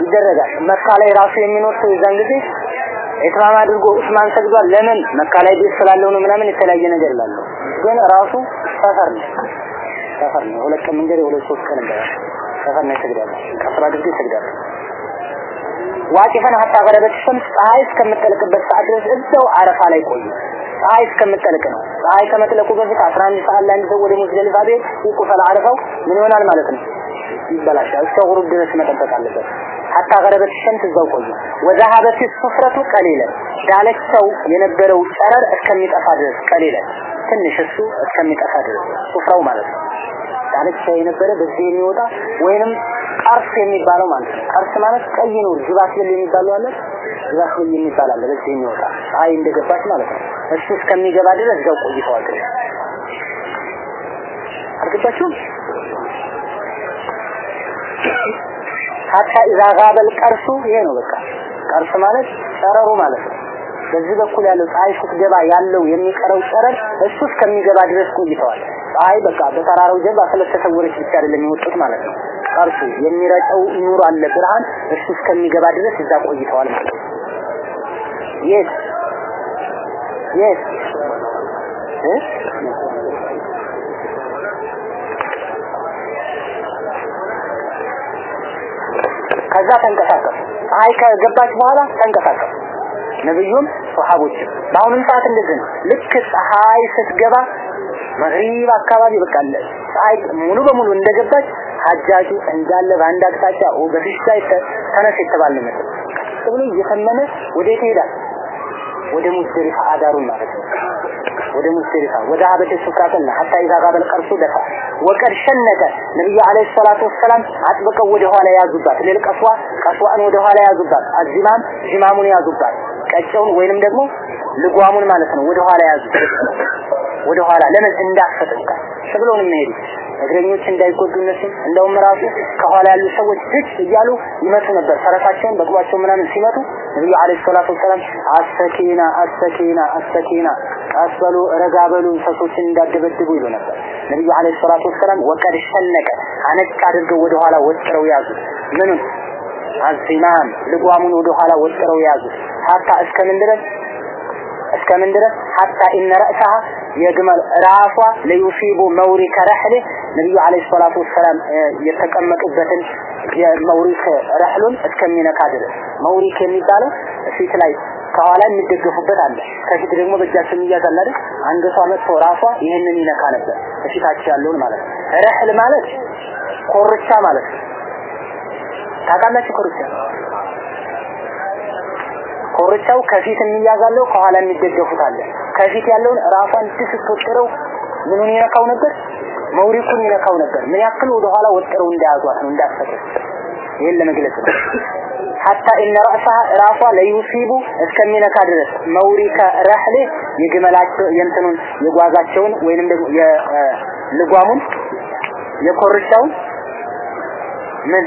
ይደረጋል። መካ ላይ ራሱ የሚኖር ሰው የዛን ጊዜ ኢክራም አድርጎ ኡስማን ሰግዷል። ለምን? መካ ላይ ቤት ስላለው ነው ምናምን የተለያየ ነገር ላለው ግን ራሱ ሰፈር ነው። ሰፈር ነው። ሁለት መንገድ የሁለት ሶስት ቀን ሰፈር ነው። ይሰግዳል ከስራ አድርጎ ይሰግዳል ዋቂፈን ሀታ ገረበት ሸምስ ፀሐይ እስከምትጠልቅበት ሰዓት ድረስ እዛው አረፋ ላይ ቆዩ። ፀሐይ እስከምትጠልቅ ነው። ፀሐይ ከመጥለቁ በፊት 11 ሰዓት ላይ አንድ ወደ ሙዝደሊፋ ቤት ውቁፈል አረፋው ምን ይሆናል ማለት ነው? ይበላሻል። እስከ ጉሩብ ድረስ መጠበቅ አለበት። ሀታ ገረበት ሸምስ እዛው ቆዩ። ወዛሀበት ሱፍረቱ ቀሊለን ዳለቻው የነበረው ጨረር እስከሚጠፋ ድረስ ቀሊለን ትንሽ እሱ እስከሚጠፋ ድረስ ሱፍራው ማለት ነው ዳለቻ የነበረ በዚህ የሚወጣ ወይንም ቀርስ የሚባለው ማለት ነው። ቀርስ ማለት ቀይ ነው። ዝባስል የሚባለው አለ። ዝባስል የሚባል አለ። በዚህ የሚወጣ ፀሐይ እንደገባች ማለት ነው። እሱ እስከሚገባ ድረስ እዛው ቆይተዋል። አልገባችሁም? ሀታ ኢዛ ጋበል ቀርሱ ይሄ ነው በቃ። ቀርስ ማለት ጨረሩ ማለት ነው በዚህ በኩል ያለው ፀሐይ ስትገባ ያለው የሚቀረው ጨረር እሱ እስከሚገባ ድረስ ቆይተዋል። ፀሐይ በቃ በተራራው ጀርባ ስለተሰወረች ብቻ አይደለም የወጡት ማለት ነው። ቀርሱ የሚረጨው ኑር አለ ብርሃን እሱ እስከሚገባ ድረስ እዛ ቆይተዋል ማለት ነው። የት? የት? ከዛ ተንቀሳቀሱ። ፀሐይ ከገባች በኋላ ተንቀሳቀሱ ነብዩም ሱሐቦች በአሁኑም ሰዓት እንደዚህ ልክ ፀሐይ ስትገባ መግሪብ አካባቢ በቃ ፀሐይ ሙሉ በሙሉ እንደገባች ሀጃጁ እንዳለ በአንድ አቅጣጫ በፊት ላይ ተነስ የተባለ ነበር ብሎ እየተመነ ወዴት ይሄዳል? ወደ ሙዝደሊፋ አዳሩን ማለት ነው። ወደ ሙዝደሊፋ ወደ ሀበተ ሱካተና ሐታ ኢዛ ጋበል ቀርሱ ደፋ ወቀድ ሸነተ። ነብዩ አለይሂ ሰላቱ ወሰላም አጥብቀው ወደ ኋላ ያዙባት። ለል ቀስዋ ቀስዋን ወደ ኋላ ያዙባት። አዚማም ዚማሙን ያዙባት ቀጨውን ወይንም ደግሞ ልጓሙን ማለት ነው። ወደ ኋላ ያዙ። ወደ ኋላ ለምን እንዳፈጥንካ ብሎ ነው የሚሄዱ እግረኞች እንዳይጎዱ እነሱ እንደውም ራሱ ከኋላ ያሉ ሰዎች ድጭ እያሉ ይመቱ ነበር። ፈረሳቸውን በቅሏቸው ምናምን ሲመቱ ነብዩ አለይሂ ሰላቱ ወሰላም አሰኪና አሰኪና አሰኪና ቀስ በሉ ረጋ እንዳደበድቡ ይሉ ነበር። ነብዩ አለይሂ ሰላቱ ወሰላም ወቀድ ሸነቀ አነቅ አድርገው ወደ ኋላ ወጥረው ያዙ። ምኑን? አዚማም ልጓሙን ወደ ኋላ ወጥረው ያዙ ሀታ እስከምን ድረስ? እስከምን ድረስ? ሐታ ኢነ ረእሰሃ የግመል ራሷ ለዩሲቡ መውሪከ ረሕል ነብዩ አለይሂ ሰላቱ ወሰላም የተቀመጡበትን የመውሪክ ረሕሉን እስከሚነካ ድረስ። መውሪክ የሚባለው ፊት ላይ ከኋላ የሚደገፉበት አለ። ከፊት ደግሞ በእጃቸው የሚያዛል አይደል? አንገቷ መጥቶ ራሷ ይህንን ይነካ ነበር። በፊታቸው ያለውን ማለት ነው። ረሕል ማለት ኮርቻ ማለት ነው። ታውቃላችሁ ኮርቻ ኮርቻው ከፊት የሚያዛለው ከኋላ የሚደገፉት ከፊት ያለውን ራሷን ስትወጥረው ምኑን ይነካው ነበር? መውሪኩን ይነካው ነበር። ምን ያክል ወደ ኋላ ወጥረው እንዳያዟት ነው እንዳፈረ ይሄን ለመግለጽ ነው። ሐታ እነ ራሷ ራሷ ለዩሲቡ እስከሚነካ ድረስ مورك رحله የግመላቸው የእንትኑን የጓዛቸውን ወይንም ደግሞ የልጓሙን የኮርቻውን ምን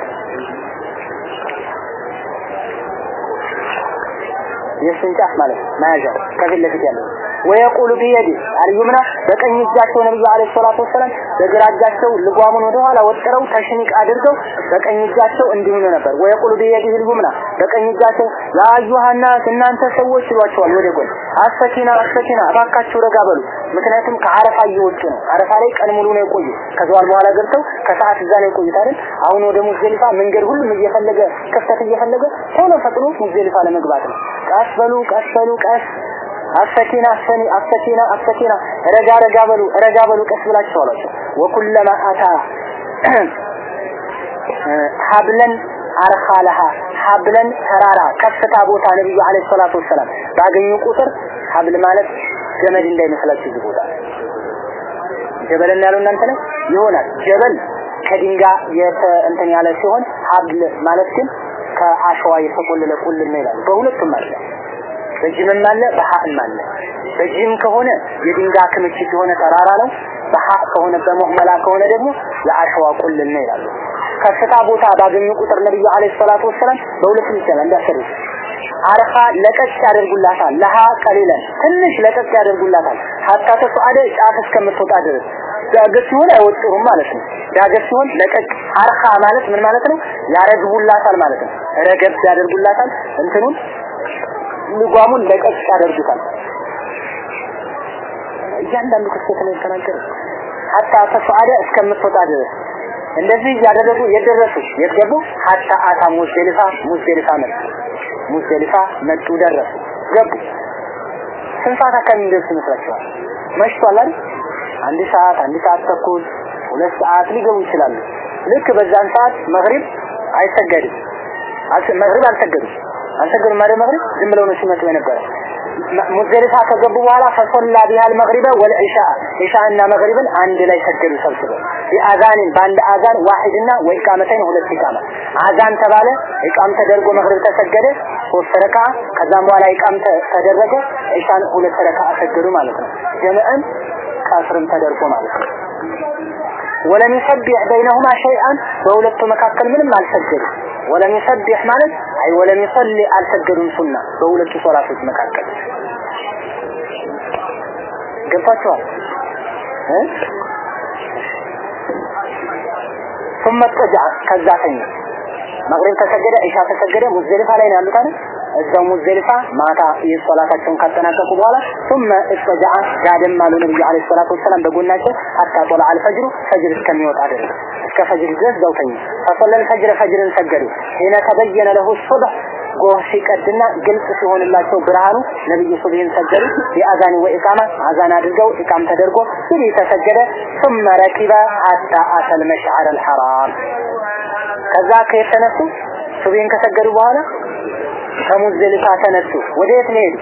የእሱን ጫፍ ማለት ነው መያዣ ከፊት ለፊት ያለው ويقول بيده اليمنى በቀኝ እጃቸው ነብዩ አለይሂ ሰላቱ ወሰለም በግራ እጃቸው ልጓሙን ወደ ኋላ ወጥረው ተሽኒቅ አድርገው በቀኝ እጃቸው እንዲሁ ነበር። ويقول بيده اليمنى በቀኝ እጃቸው ያ አዩሃና እናንተ ሰዎች ይሏቸዋል ወደ ጎን። አሰኪና አሰኪና እባካችሁ ረጋ በሉ። ምክንያቱም ከአረፋ እየወጡ ነው። አረፋ ላይ ቀን ሙሉ ነው የቆዩ ከዘዋል በኋላ ገብተው ከሰዓት እዛ ላይ ቆይታ አይደል? አሁን ወደ ሙዝደሊፋ መንገድ ሁሉም እየፈለገ ክፍተት እየፈለገ ቶሎ ፈጥኖ ሙዝደሊፋ ለመግባት ነው። ቀስ በሉ ቀስ በሉ ቀስ አሰኪና አሰኒ አሰኪና አሰኪና ረጋ ረጋ በሉ ረጋ በሉ ቀስ ብላችሁ አሏቸው። ወኩለማ አታ ሀብለን አርኻለሃ ሀብለን ተራራ ከፍታ ቦታ ነብዩ አለይሂ ሰላቱ ወሰላም። ባገኙ ቁጥር ሀብል ማለት ገመድ እንዳይመስላችሁ እዚህ ቦታ። ጀበልን ያለው እናንተ ነው? ይሆናል። ጀበል ከድንጋይ እንትን ያለ ሲሆን ሀብል ማለት ግን ከአሸዋ የተቆለለ ነው ይላል። በሁለቱም አለ በጅምም አለ በሀእም አለ። በጅም ከሆነ የድንጋይ ክምችት የሆነ ተራራ ነው። በሀ ከሆነ በመህመላ ከሆነ ደግሞ የአሸዋ ቁልል ነው ይላሉ። ከፍታ ቦታ ባገኙ ቁጥር ነብዩ አለይሂ ሰላቱ ወሰለም በሁለቱም ይቻላል እንዳሰሩ አርኻ ለቀቅ ያደርጉላታል። ለሃ ቀሊለን ትንሽ ለቀቅ ያደርጉላታል። ሀታ ተሰዓደ ጫፍ እስከምትወጣ ድረስ ዳገት ሲሆን አይወጥሩም ማለት ነው። ዳገት ሲሆን ለቀቅ አርኻ ማለት ምን ማለት ነው? ያረግቡላታል ማለት ነው። ረገብ ያደርጉላታል። እንትኑን ልጓሙን ለቀቅ ያደርጉታል። እያንዳንዱ ክስተት ነው የተናገረው ሀታ ተሰዓደ እስከምትወጣ ድረስ እንደዚህ እያደረጉ የደረሱ የገቡ ሀታ አታ ሙዝደሊፋ ሙዝደሊፋ መጡ። ሙዝደሊፋ መጡ ደረሱ ገቡ። ስንት ሰዓት አካባቢ እንደርሱ ይመስላችኋል? መሽቷል አይደል? አንድ ሰዓት አንድ ሰዓት ተኩል ሁለት ሰዓት ሊገቡ ይችላሉ። ልክ በዛን ሰዓት መግሪብ አይሰገድም። መግሪብ አልሰገዱም አልሰገዱም ማለት መግሪብ ዝም ብለው ነው ሲመጡ የነበረ ሙዝደሊፋ ከገቡ በኋላ ፈሶላ ቢሃል መግሪበ ወልዒሻ ኢሻና መግሪብን አንድ ላይ ሰገዱ ሰብስበው። ቢአዛኒን በአንድ አዛን ዋሂድና ወኢቃመተይን ሁለት ኢቃማ። አዛን ተባለ ኢቃም ተደርጎ መግሪብ ተሰገደ ሶስት ረካ። ከዛም በኋላ ኢቃም ተደረገ ኢሻን ሁለት ረካ ሰገዱ ማለት ነው። ጀመዕን ቀስርም ተደርጎ ማለት ነው። ወለም ይሰቢሕ በይነሁማ ሸይአን በሁለቱ መካከል ምንም አልሰገዱ ወለም ይሰቢሕ ማለት አይ ወለም ይሰሊ አልሰገዱም ሱና በሁለቱ ሶላቶች መካከል ገብታችኋል እ ثم اضطجع ከዛ ተኛ መግሪብ ተሰገደ ኢሻ ተሰገደ ሙዝደሊፋ ላይ ነው ያሉት አይደል እዛው ሙዝደሊፋ ማታ የሶላታቸውን ካጠናቀቁ በኋላ ثم اضطجع ጋደም አሉ ነብዩ አለይሂ ሰላቱ ወሰላም በጎናቸው ሐታ ጦላ አልፈጅሩ ፈጅር እስከሚወጣ ድረስ እስከ ፈጅር ድረስ እዛው ተኙ ፈሰለ الفجر ፈጅርን ሰገዱ ሒነ ተበየነ ለሁ الصبح ጎህ ሲቀድና ግልጽ ሲሆንላቸው ብርሃኑ ነብዩ ሱብሂን ሰገዱ የአዛን ወኢቃማ አዛን አድርገው ኢቃም ተደርጎ ሱብሂ ተሰገደ ثم ركب حتى أتى المشعر الحرام ከዛ ከየት ተነሱ ሱብሂን ከሰገዱ በኋላ ከሙዝደሊፋ ተነሱ ወደ የት ነው ሄዱ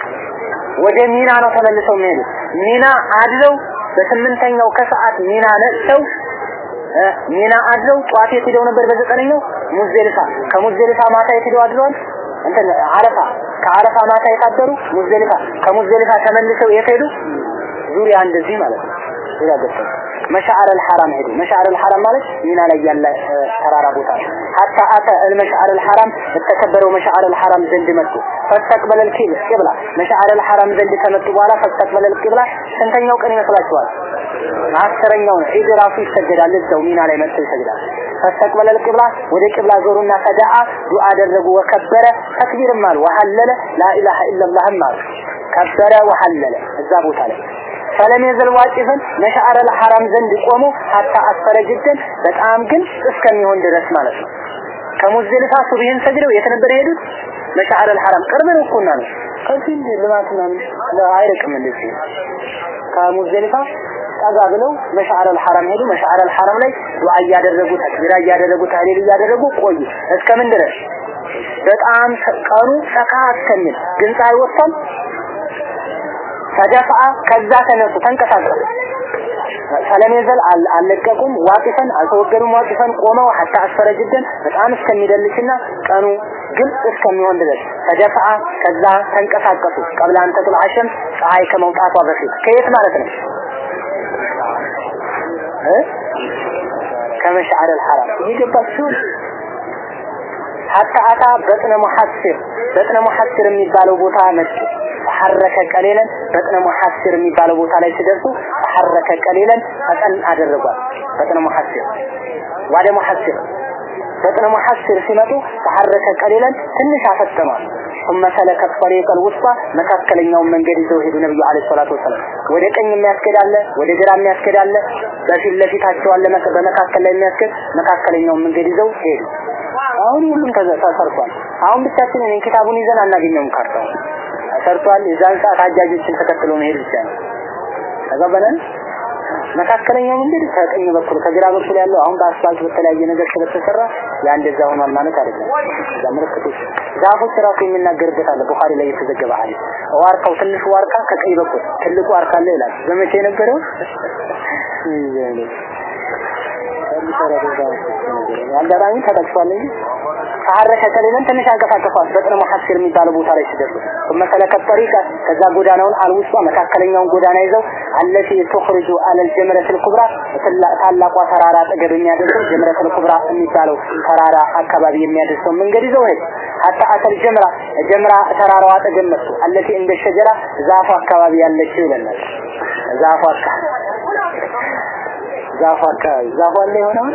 ወደ ሚና ነው ተመልሰው የሚሄዱ ሚና አድረው በስምንተኛው ከሰዓት ሚና ነጥተው ሚና አድረው ጧት የት ሄደው ነበር በዘጠነኛው? ሙዝደሊፋ። ከሙዝደሊፋ ማታ የት አድረዋል? እንትን አረፋ። ከአረፋ ማታ የታደሩ ሙዝደሊፋ። ከሙዝደሊፋ ተመልሰው የት ሄዱ ዙሪያ እንደዚህ ማለት ነው። ዙሪያ ገብተው መሻዓር አልሐራም ሄዱ መሻዓር አልሐራም ማለት ሚና ላይ ያለ ተራራ ቦታ ነው ሐታ አተ المشعر الحرام የተከበረው መሻዓር አልሐራም ዘንድ መጡ ፈስተቅበለ القبلة መሻዓር አልሐራም ዘንድ ከመጡ በኋላ ፈስተቅበለ القبلة ስንተኛው ቀን ይመስላችኋል አስረኛው ነው ዒድ ራሱ ይሰገዳል እዛው ሚና ላይ መጥተው ይሰግዳል ፈስተቅበለ القبلة ወደ ቅብላ ዞሩና ፈዳአ ዱዓ አደረጉ ወከበረ ተክቢርም አሉ ወሐለለ ላኢላሃ ኢላላህም አሉ ከበረ ወሐለለ እዛ ቦታ ላይ ፈለም የዘል ዋቂፈን መሻዕረል ሐራም ዘንድ ቆሞ ሀታ አስፈረ ጅደን በጣም ግን እስከሚሆን ድረስ ማለት ነው። ከሙዝደሊፋ ሱብሂን ሰግደው የት ነበር የሄዱት? መሻዕረል ሐራም ቅርብ ነው እኮ ነው ከዚህ ልማትና አይርቅም እንደዚህ ከሙዝደሊፋ ጠጋ ብለው መሻዕረል ሐራም ሄዱ። መሻዕረል ሐራም ላይ ዱዓ እያደረጉ ተክቢራ እያደረጉ ተህሊል እያደረጉ ቆዩ። እስከምን ድረስ? በጣም ቀኑ ሰካ እስከሚል ግን ፀሐይ ወጥቷል። ፈደፋ ከዛ ተነሱ ተንቀሳቀሱ ፈለም የዘል አልለቀቁም ዋቂፈን አልተወገዱም ዋቂፈን ቆመው ሐታ አስፈረ ጅደን በጣም እስከሚደልሽና ቀኑ ግልጽ እስከሚሆን ድረስ ፈደፋ ከዛ ተንቀሳቀሱ ቀብላ አንተ ጥልዓ ሸምስ ፀሐይ ከመውጣቷ በፊት ከየት ማለት ነው እ ከመሽዓር الحرام ይገባችሁ ሐታ አታ በጥነ ሙሐስር በጥነ ሙሐስር የሚባለው ቦታ መጡ ተሐረከ ቀሊለን በጥነ ሙሐስር የሚባለው ቦታ ላይ ሲደርሱ ተሐረከ ቀሊለን ፈጠን አደረጓል በጥነ ሙሐስር ወደ ሙሐስር በጥነ ሙሐስር ሲመጡ ተሐረከ ቀሊለን ትንሽ አፈጠኗል ثم سلك الطريق الوسطى መካከለኛውን መንገድ ይዘው ሄዱ ነብዩ አለይሂ ሰላቱ ወሰለም ወደ ቀኝ የሚያስኬድ አለ ወደ ግራ የሚያስኬድ አለ በፊት ለፊታቸው አለ በመካከል ላይ የሚያስኬድ መካከለኛውን መንገድ ይዘው ሄዱ አሁን ሁሉም ተሰርቷል አሁን ብቻችንን ኪታቡን ይዘን አናገኘውም ካርታው ሰርቷል የዛን ሰዓት አጃጆችን ተከትሎ መሄድ ብቻ ነው ተገበነን መካከለኛው መንገድ ከቀኝ በኩል ከግራ በኩል ያለው አሁን በአስፋልት በተለያየ ነገር ስለተሰራ ያ እንደዛ ሆኗል ማለት አይደለም። ምልክቶች ዛፎች ራሱ የሚናገርበት አለ። ቡኻሪ ላይ የተዘገበ አለ። ዋርካው ትንሹ ዋርካ ከቀኝ በኩል ትልቁ ዋርካ አለ ይላል። በመቼ የነበረው አጋጣሚ ተጠቅሷል እንጂ ተሐረከ ከሌለን ትንሽ አንቀሳቀሷል። በጥነ ሙሐሲር የሚባለው ቦታ ላይ ሲደርሱ መሰለከ ጠሪቃ ከዛ ጎዳናውን አልውስጧ መካከለኛውን ጎዳና ይዘው አለቲ ተخرج على الجمرة الكبرى ታላቋ ተራራ አጠገብ የሚያደርሰው ጀምረተል ኩብራ የሚባለው ተራራ አካባቢ የሚያደርሰው መንገድ ይዘው ሄድ አታ አተል ጀምራ ጀምራ ተራራዋ አጠገብ መጡ። አለቲ እንደ ሸጀራ ዛፉ አካባቢ ያለችው ይለናል ዛፉ አካባቢ ዛፉ አካባቢ ዛፉ አለ የሆነውን?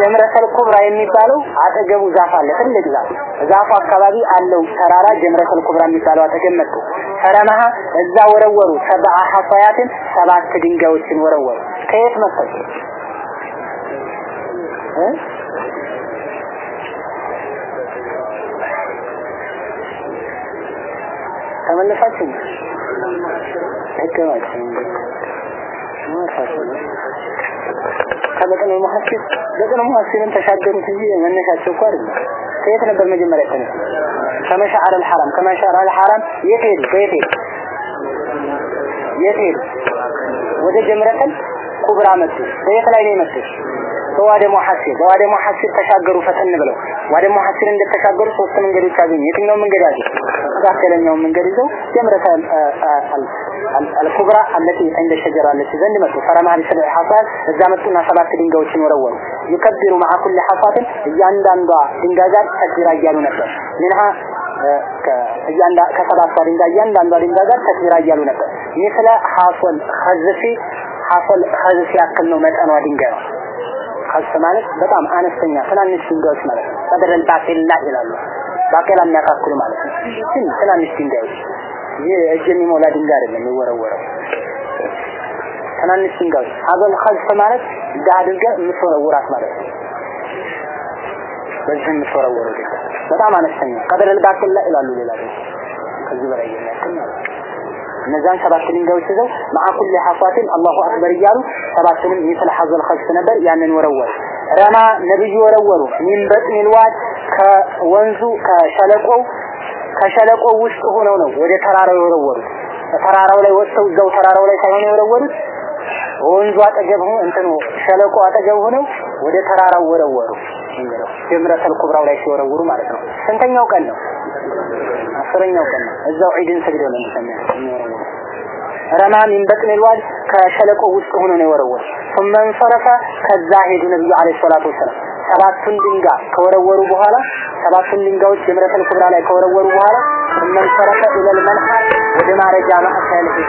ጀምረተል ኩብራ የሚባለው አጠገቡ ዛፍ አለ፣ ትልቅ ዛፍ። ዛፉ አካባቢ አለው ተራራ ጀምረተል ኩብራ የሚባለው አጠገብ መጡ። እዛ ወረወሩ። ሰብዓ ሐሳያትን ሰባት ድንጋዮችን ወረወሩ። ከየት መሰሉ? ተመለሳችሁ? ህገማችሁ ከበቀነ ሙሐሲብ በቀነ ሙሐሲብን ተሻገሩት እንጂ መነሻቸው እኮ አይደለም። ከየት ነበር መጀመሪያ የተነሱ? ከመሻዓር አልሐራም ከመሻዓር አልሐራም የት ሄዱ? ከየት ሄዱ? የት ሄዱ? ወደ ጀምረተል ኩብራ መጡ። በየት ላይ ነው የመጡት? በዋደ ሙሐሲር በዋደ ሙሐሲር ተሻገሩ ፈጠን ብለው ዋደ ሙሐሲር እንደተሻገሩ ሶስት መንገዶች አገኙ። የትኛው መንገድ ያዙ? መካከለኛው መንገድ ይዘው ጀምረተ አልኩብራ አለቲ عند الشجرة التي ዘንድ መጡ። ፈረማህ ቢሰብዕ ሐሳት እዛ መጡና ሰባት ድንጋዮችን ወረወሩ። ይከብሩ مع كل حصاة እያንዳንዷ ድንጋይ ጋር ተክቢራ እያሉ ነበር። ምንሃ ከሰባቷ ድንጋይ እያንዳንዷ ድንጋይ ጋር ተክቢራ እያሉ ነበር። ምስለ ሐሶል ኸዝፊ ሐሶል ኸዝፊ ያክል ነው መጠኗ ድንጋይ ነው። ከስ ማለት በጣም አነስተኛ ትናንሽ ድንጋዮች ማለት ነው። ቀደረል ባቄላ ይላሉ። ባቄላ የሚያካክሉ ማለት ነው። ግን ትናንሽ ድንጋዮች ይህ እጅ የሚሞላ ድንጋይ አይደለም የሚወረወረው። ትናንሽ ድንጋዮች አበል ኸልፍ ማለት እንደ አድርገህ የምትወረውራት ማለት ነው። በዚህ የምትወረውረው ድንጋይ በጣም አነስተኛ ቀደረል ባቄላ ይላሉ። ሌላ ደግሞ ከዚህ በላይ የሚያክል ማለት ነው። እነዛን ሰባት ድንጋዮች ይዘው ማዕኩል ሐፋትን አላሁ አክበር እያሉ ሰባቱንም ሚስል ሐዘል ኸልፍ ነበር ያንን ወረወሩ። ረማ ነብዩ ወረወሩ። ሚን በጥኒል ዋድ ከወንዙ ከሸለቆው ከሸለቆው ውስጥ ሆነው ነው ወደ ተራራው የወረወሩት። ተራራው ላይ ወጥተው እዛው ተራራው ላይ ሳይሆን የወረወሩት ወንዙ አጠገብ ሆኖ እንትኑ ሸለቆ አጠገብ ሆነው ወደ ተራራው ወረወሩ። እንግዲህ ጀምረተል ኩብራው ላይ ሲወረውሩ ማለት ነው። ስንተኛው ቀን ነው? አስረኛው ቀን ነው። እዛው ዒድን ሰግደው ነው የሚወረውሩ። ረማ ሚን በጥን ልዋድ ከሸለቆ ውስጥ ሆኖ ነው የወረወሩ። ثم انصرف ከዛ ሄዱ ነብዩ አለይሂ ሰላቱ ወሰላም ሰባቱን ድንጋይ ከወረወሩ በኋላ ሰባቱን ድንጋዮች የምረተል ኩብራ ላይ ከወረወሩ በኋላ መንሰረፈ ኢለል መልሃ ወደ ማረጃ ማዕከል ሄደ።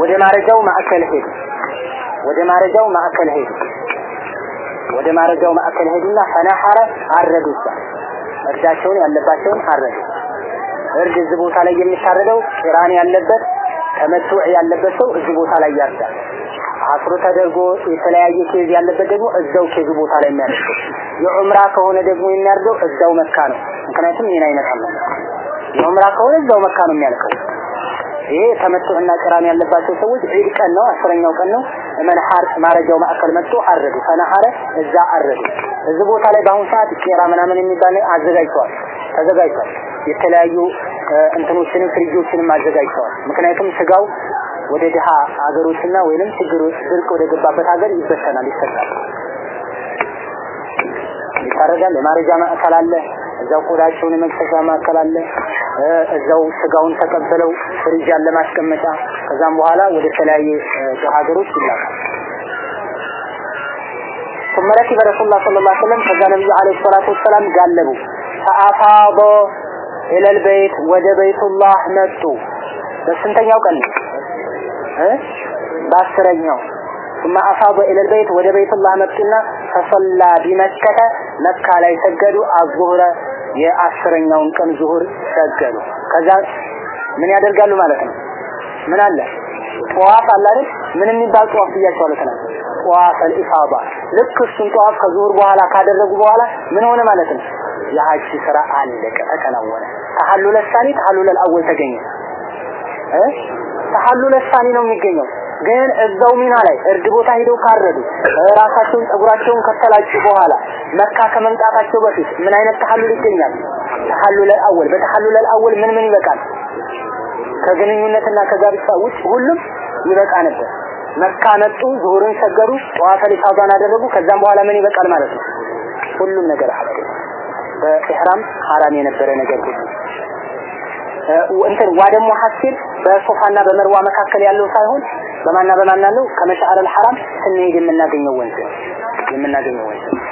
ወደ ማረጃው ማዕከል ሄደ። ወደ ማረጃው ማዕከል ሄደ። ወደ ማረጃው ማዕከል ሄዱና فنحر አረዱት። እርዳቸውን ያለባቸውን አረዱ። እርድ እዚህ ቦታ ላይ የሚታረደው ቂራን ያለበት ተመቱዕ ያለበት ሰው እዚህ ቦታ ላይ ያርዳል። አስሮ ተደርጎ የተለያየ case ያለበት ደግሞ እዛው case ኡ ቦታ ላይ የሚያደርገው። የዑምራ ከሆነ ደግሞ የሚያርደው እዛው መካ ነው። ምክንያቱም ይህን አይመጣም። የዑምራ ከሆነ እዛው መካ ነው የሚያልቀው። ይሄ ተመቱዕና ቂራን ያለባቸው ሰዎች ዒድ ቀን ነው፣ አስረኛው ቀን ነው። መንሐር ማረጃው ማዕከል መጥቶ አረዱ። ፈነሐረ እዛ አረዱ። እዚህ ቦታ ላይ በአሁኑ ሰዓት ቄራ ምናምን የሚባል አዘጋጅተዋል፣ ተዘጋጅተዋል። የተለያዩ እንትኖችንም ፍሪጆችንም አዘጋጅተዋል። ምክንያቱም ስጋው ወደ ድሃ ሀገሮችና ወይንም ችግር ድርቅ ወደ ገባበት ሀገር ይበተናል፣ ይሰጣል። ይታረዳል። የማረጃ ማዕከል አለ። እዛው ቆዳቸውን የመቅሰሻ ማዕከል አለ። እዛው ስጋውን ተቀብለው ፍሪጅ ያለ ማስቀመጫ፣ ከዛም በኋላ ወደ ተለያየ ሀገሮች ይላካል። ثم ركب رسول الله صلى الله عليه وسلم ከዛ ነብዩ አለይሂ ሰላቱ ወሰላም ጋለቡ فأفاض إلى البيت ወደ ቤቱላህ መጡ በስንተኛው ቀን በአስረኛው ثم أفاض إلى البيت ወደ ቤቱላህ መጡና فصلى بمكة መካ ላይ ሰገዱ አዙሁረ የአስረኛውን ቀን ዙሁር ሰገዱ ከዛ ምን ያደርጋሉ ማለት ነው ምን አለ ጧፍ አለ አይደል ምን የሚባል ጧፍ ብያቸዋለሁ ትናንት ጧፍ አልኢፋዳ ልክ እሱን ጧፍ ከዙሁር በኋላ ካደረጉ በኋላ ምን ሆነ ማለት ነው የሐጅ ስራ አለቀ ተከናወነ ተሐሉለ ሳኒ ተሐሉለ አወል ተገኘ እ ተሐሉ ለሳኒ ነው የሚገኘው ግን እዛው ሚና ላይ እርድ ቦታ ሄደው ካረዱ ራሳቸውን ጸጉራቸውን ከተላጩ በኋላ መካ ከመምጣታቸው በፊት ምን አይነት ተሐሉል ይገኛል? ተሐሉል አወል በተሐሉል አወል ምን ምን ይበቃል? ከግንኙነትና ከጋብቻ ውጭ ሁሉም ይበቃ ነበር። መካ መጡ፣ ዙሁርን ሰገዱ፣ ጠዋፈ ሊፋዳን አደረጉ። ከዛም በኋላ ምን ይበቃል ማለት ነው? ሁሉም ነገር ሐቅ በኢህራም ሐራም የነበረ ነገር ሁሉ እንትን ዋደሙ ሐሲል በሶፋና በመርዋ መካከል ያለው ሳይሆን በማና በማን ያለው ከመሻዕር አልሐራም ስንሄድ የምናገኘው ወንዝ ነው የምናገኘው ወንዝ ነው።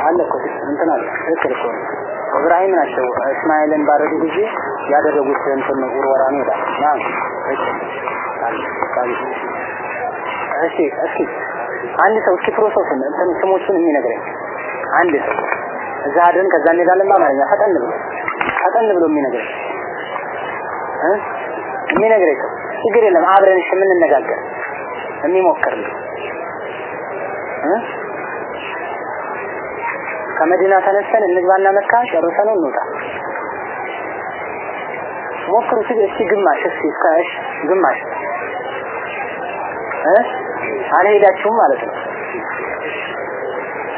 አለ እኮ እንትን አለ ትክክል ነው። እብራሂም ናቸው እስማኤልን ባረዱ ጊዜ ያደረጉት እንትን ውርወራ ነው ይላል። ና እሺ አንድ ሰው እስኪ process ኡን እንትን ስሞቹን የሚነግረኝ አንድ ሰው እዛ አድረን ከዛ እንሄዳለን በአማርኛ። ፈጠን ብሎ ፈጠን ብሎ የሚነግረኝ የሚነግረኝ ሰው ችግር የለም አብረን እሺ የምንነጋገር። የሚሞክር እ ከመዲና ተነስተን እንግባና መካ ጨርሰን እንውጣ። ሞክሩ እስኪ ግማሽ እስኪ እስካሽ ግማሽ እ አልሄዳችሁም ማለት ነው።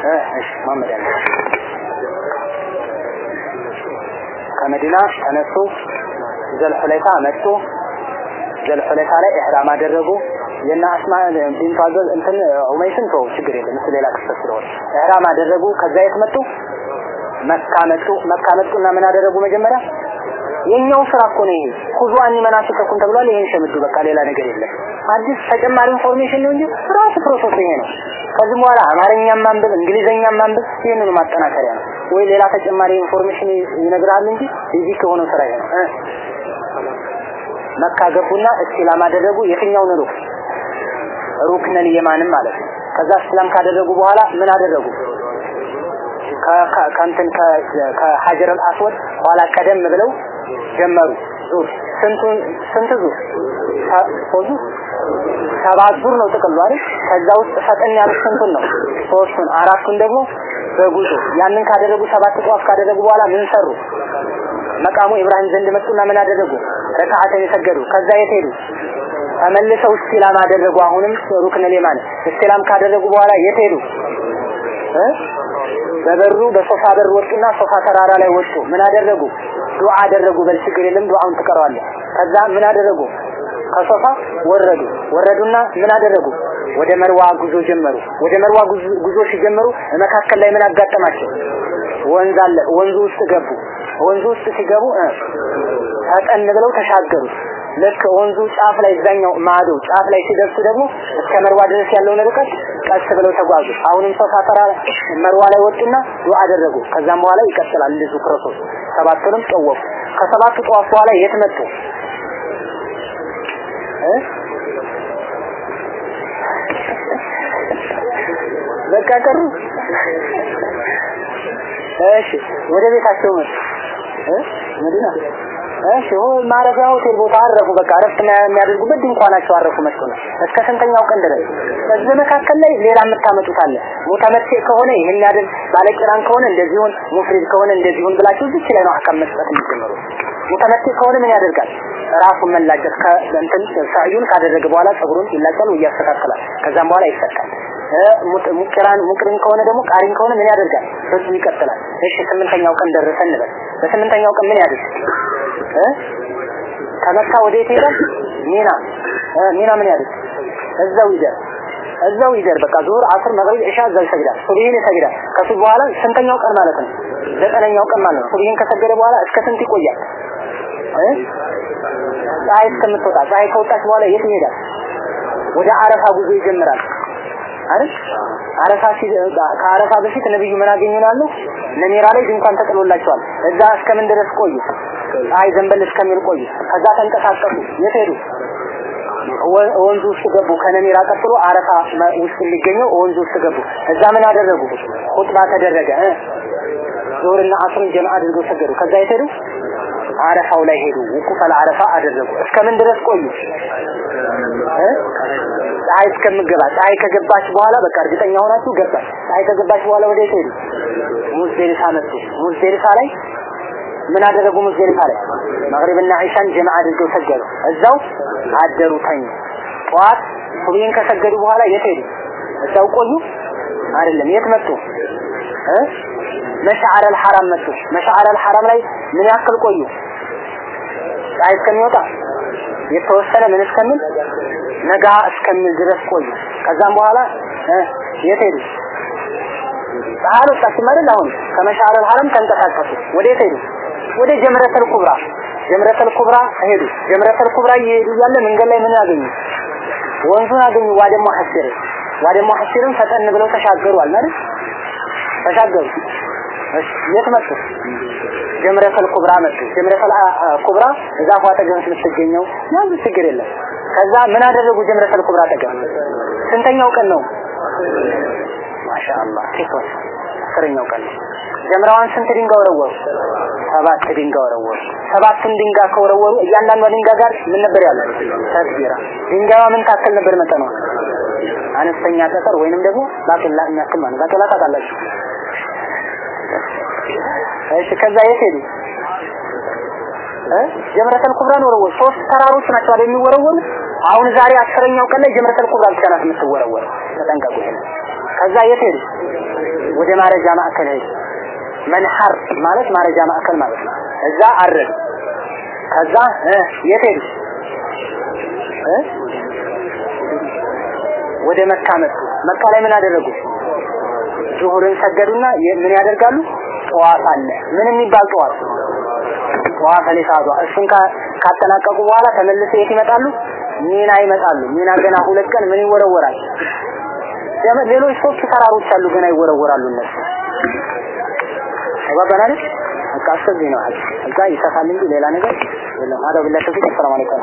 እ እሺ መሐመድ ያለ ከመዲና ተነሱ ዘልሑለይፋ መጡ። ዘልሑለይፋ ላይ ኢህራም አደረጉ። የና አስማ ቢንቱ እንትን ኡመይስን ተው ችግር የለም እሱ ሌላ ክስተት ስለሆነ ኢህራም አደረጉ። ከዛ የት መጡ? መካ መጡ። መካ መጡና ምን አደረጉ መጀመሪያ የኛው ስራ እኮ ነው ይሄ خذوا عني مناسككم ተብሏል። ይሄን ሸምዱ በቃ ሌላ ነገር የለም። አዲስ ተጨማሪ information ነው እንጂ ራሱ process ይሄ ነው። ከዚህ በኋላ አማርኛም ማንበብ እንግሊዘኛም ማንበብ ይሄንን ማጠናከሪያ ነው ወይ ሌላ ተጨማሪ information ይነግራል እንጂ እዚህ ከሆነ ስራ ይሄ ነው። መካ ገቡና ኢስቲላም አደረጉ። የትኛውን ሩክ ركن اليماني ም ማለት ነው። ከዛ እስላም ካደረጉ በኋላ ምን አደረጉ? ከእንትን ከሀጀር አልአስወድ ኋላ ቀደም ብለው ጀመሩ። ዙር ስንቱን ስንት ዙር? ሰባት ዙር ነው ጥቅሉ አይደል? ከዛ ውስጥ ፈጠን ያሉት ስንቱን ነው? ሶስቱን አራቱን ደግሞ በጉዞ። ያንን ካደረጉ ሰባት ጧፍ ካደረጉ በኋላ ምን ሰሩ? መቃሙ ኢብራሂም ዘንድ መጡና ምን አደረጉ? ረካዓተን የሰገዱ። ከዛ የት ሄዱ ተመልሰው እስቲላም አደረጉ። አሁንም ሩክን ለማን? እስቲላም ካደረጉ በኋላ የት ሄዱ? በበሩ በሶፋ በር ወጡና ሶፋ ተራራ ላይ ወጡ። ምን አደረጉ? ዱዓ አደረጉ። በል ችግር የለም ዱዓውን ትቀረዋለህ። ከዛ ምን አደረጉ? ከሶፋ ወረዱ። ወረዱና ምን አደረጉ? ወደ መርዋ ጉዞ ጀመሩ። ወደ መርዋ ጉዞ ሲጀምሩ መካከል ላይ ምን አጋጠማቸው? ወንዝ አለ። ወንዙ ውስጥ ገቡ። ወንዙ ውስጥ ሲገቡ ፈጠን ብለው ተሻገሩ ልክ ወንዙ ጫፍ ላይ እዛኛው ማዶ ጫፍ ላይ ሲደርሱ ደግሞ እስከ መርዋ ድረስ ያለውን ርቀት ቀስ ብለው ተጓዙ። አሁንም ሶፋ ተራ መርዋ ላይ ወጡና ዱዓ አደረጉ። ከዛም በኋላ ይቀጥላል እንደዚሁ process ሰባቱንም ጠወፉ ከሰባቱ ጠዋፍ በኋላ የት መጡ? በቃ ቀሩ። እሺ ወደ ቤታቸው መጡ። መዲና እሺ ማረፊያ ሆቴል ቦታ አረፉ በቃ አረፍት የሚያደርጉበት ድንኳናቸው አረፉ መጥቶ ነው እስከ ስንተኛው ቀን ድረስ? በዚህ መካከል ላይ ሌላ የምታመጡት አለ። ሙተመቴ ከሆነ ይሄን ያድርግ ባለቂራን ከሆነ እንደዚሁን ሙፍሪድ ከሆነ እንደዚሁን ብላችሁ እዚህ ላይ ነው አካም መስጠት የምትጀምሩ ሙተመቴ ከሆነ ምን ያደርጋል? ራሱን መላጨት ከእንትን ሳዩን ካደረገ በኋላ ጸጉሩን ይላጫል ወይ ከዛም በኋላ ይፈታል ሙቅራን ሙቅሪን ከሆነ ደግሞ ቃሪን ከሆነ ምን ያደርጋል? በሱ ይቀጥላል። እሺ ስምንተኛው ቀን ደረሰ እንበል። በስምንተኛው ቀን ምን ያደርግ ከመካ ወደ ሄደ ሚና ሚና ምን ያደርግ? እዛው ይደር። እዛው ይደር። በቃ ዙሁር አስር መግሪብ ኢሻ እዛው ይሰግዳል። ሱብሂን ይሰግዳል። ከሱ በኋላ ስንተኛው ቀን ማለት ነው? ዘጠነኛው ቀን ማለት ነው። ሱብሂን ከሰገደ በኋላ እስከ ስንት ይቆያል? ፀሐይ እስከምትወጣ። ፀሐይ ከወጣች በኋላ የት ይሄዳል? ወደ አረፋ ጉዞ ይጀምራል። አይደል? አረፋ ከአረፋ በፊት ነብዩ ምን አገኙናሉ? ነሚራ ላይ ድንኳን ተጥሎላቸዋል። እዛ እስከምን ድረስ ቆዩ ፀሐይ ዘንበል እስከሚል ቆዩ ከዛ ተንቀሳቀሱ። የት ሄዱ? ወንዙ ውስጥ ገቡ። ከነሚራ ቀጥሎ አረፋ ውስጥ የሚገኘው ወንዙ ውስጥ ገቡ። እዛ ምን አደረጉ? ኹጥባ ተደረገ። ዞርና አስርን ጀምዓ አድርገው ሰገዱ። ከዛ የት አረፋው ላይ ሄዱ። ውቁፍ አረፋ አደረጉ። እስከምን ድረስ ቆዩ? ፀሐይ እስከምገባ። ፀሐይ ከገባች በኋላ በቃ እርግጠኛ ሆናችሁ ገባች። ፀሐይ ከገባች በኋላ ወደ ሄዱ? ሙዝደሊፋ መጡ። ሙዝደሊፋ ላይ ምን አደረጉ? ሙዝደሊፋ ላይ መግሪብና ዒሻን ጀማዓ አድርገው ሰገዱ። እዛው አደሩ፣ ተኙ። ጠዋት ሱብሂን ከሰገዱ በኋላ የት ሄዱ? እዛው ቆዩ? አይደለም። የት መጡ? እ መሽዓር አልሐራም መጡ። መሽዓር አልሐራም ላይ ምን ያክል ቆዩ? ፀሐይ እስከሚወጣ የተወሰነ ምን እስከሚል ነጋ እስከሚል ድረስ ቆዩ። ከዛም በኋላ የት ሄዱ? ፀሐይ አይደል? አሁን ከመሽዓር አልሐራም ተንቀሳቀሱ። ወዴት ሄዱ? ወደ ጀምረተል ኩብራ ጀምረተል ኩብራ ሄዱ። ጀምረተል ኩብራ እየሄዱ እያለ መንገድ ላይ ምን አገኙ? ወንዙን አገኙ። ዋደ ሙሐሲር ዋደ ሙሐሲርን ፈጠን ብለው ተሻገሩ አለ አይደል? ተሻገሩ። እሺ የት መጡ? ጀምረተል ኩብራ መጡ። ጀምረተል ኩብራ እዛ ፏ አጠገብ የምትገኘው ያው ችግር የለም። ከዛ ምን አደረጉ? ጀምረተል ኩብራ አጠገብ ስንተኛው ቀን ነው? ማሻአላህ ቴክቶስ አስረኛው ቀን ነው። ጀምራዋን ስንት ድንጋይ ወረወሩ? ሰባት ድንጋይ ወረወሩ። ሰባቱን ድንጋይ ከወረወሩ እያንዳንዷ ድንጋይ ጋር ምን ነበር ያለው? ተክቢራ። ድንጋይዋ ምን ታክል ነበር መጠኗ? አነስተኛ ጠጠር ወይንም ደግሞ ባቄላ የሚያክል ማለት ባቄላ ታውቃላችሁ? እሺ ከዛ የት ሄዱ? ጀምረተል ኩብራን ወረወሩ። ሶስት ተራሮች ናቸው አይደል የሚወረወሩ? አሁን ዛሬ አስረኛው ቀን ላይ ጀምረተል ኩብራ ብቻ ናት የምትወረወሩ። ተጠንቀቁ። ከዛ የት ሄዱ? ወደ ማረጃ ማዕከል ሄዱ። መንሐር ማለት ማረጃ ማዕከል ማለት ነው። እዛ አረዱ። ከዛ የት ወደ መካ መጡ። መካ ላይ ምን አደረጉ? ዙሁርን ሰገዱና ምን ያደርጋሉ? ጠዋፍ አለ። ምን የሚባል ጠዋፍ? ጠዋፍ ለሳዷ። እሱን ካጠናቀቁ በኋላ ተመልሰው የት ይመጣሉ? ሚና ይመጣሉ። ሚና ገና ሁለት ቀን ምን ይወረወራል? ሌሎች ሶስት ተራሮች አሉ ገና ይወረወራሉ እነሱ ተባባናል በቃ እስከዚህ ነው ሀጅ እዛ ይሰፋል እንጂ ሌላ ነገር የለም። ቢላህ ተፊቅ ሰላም አለይኩም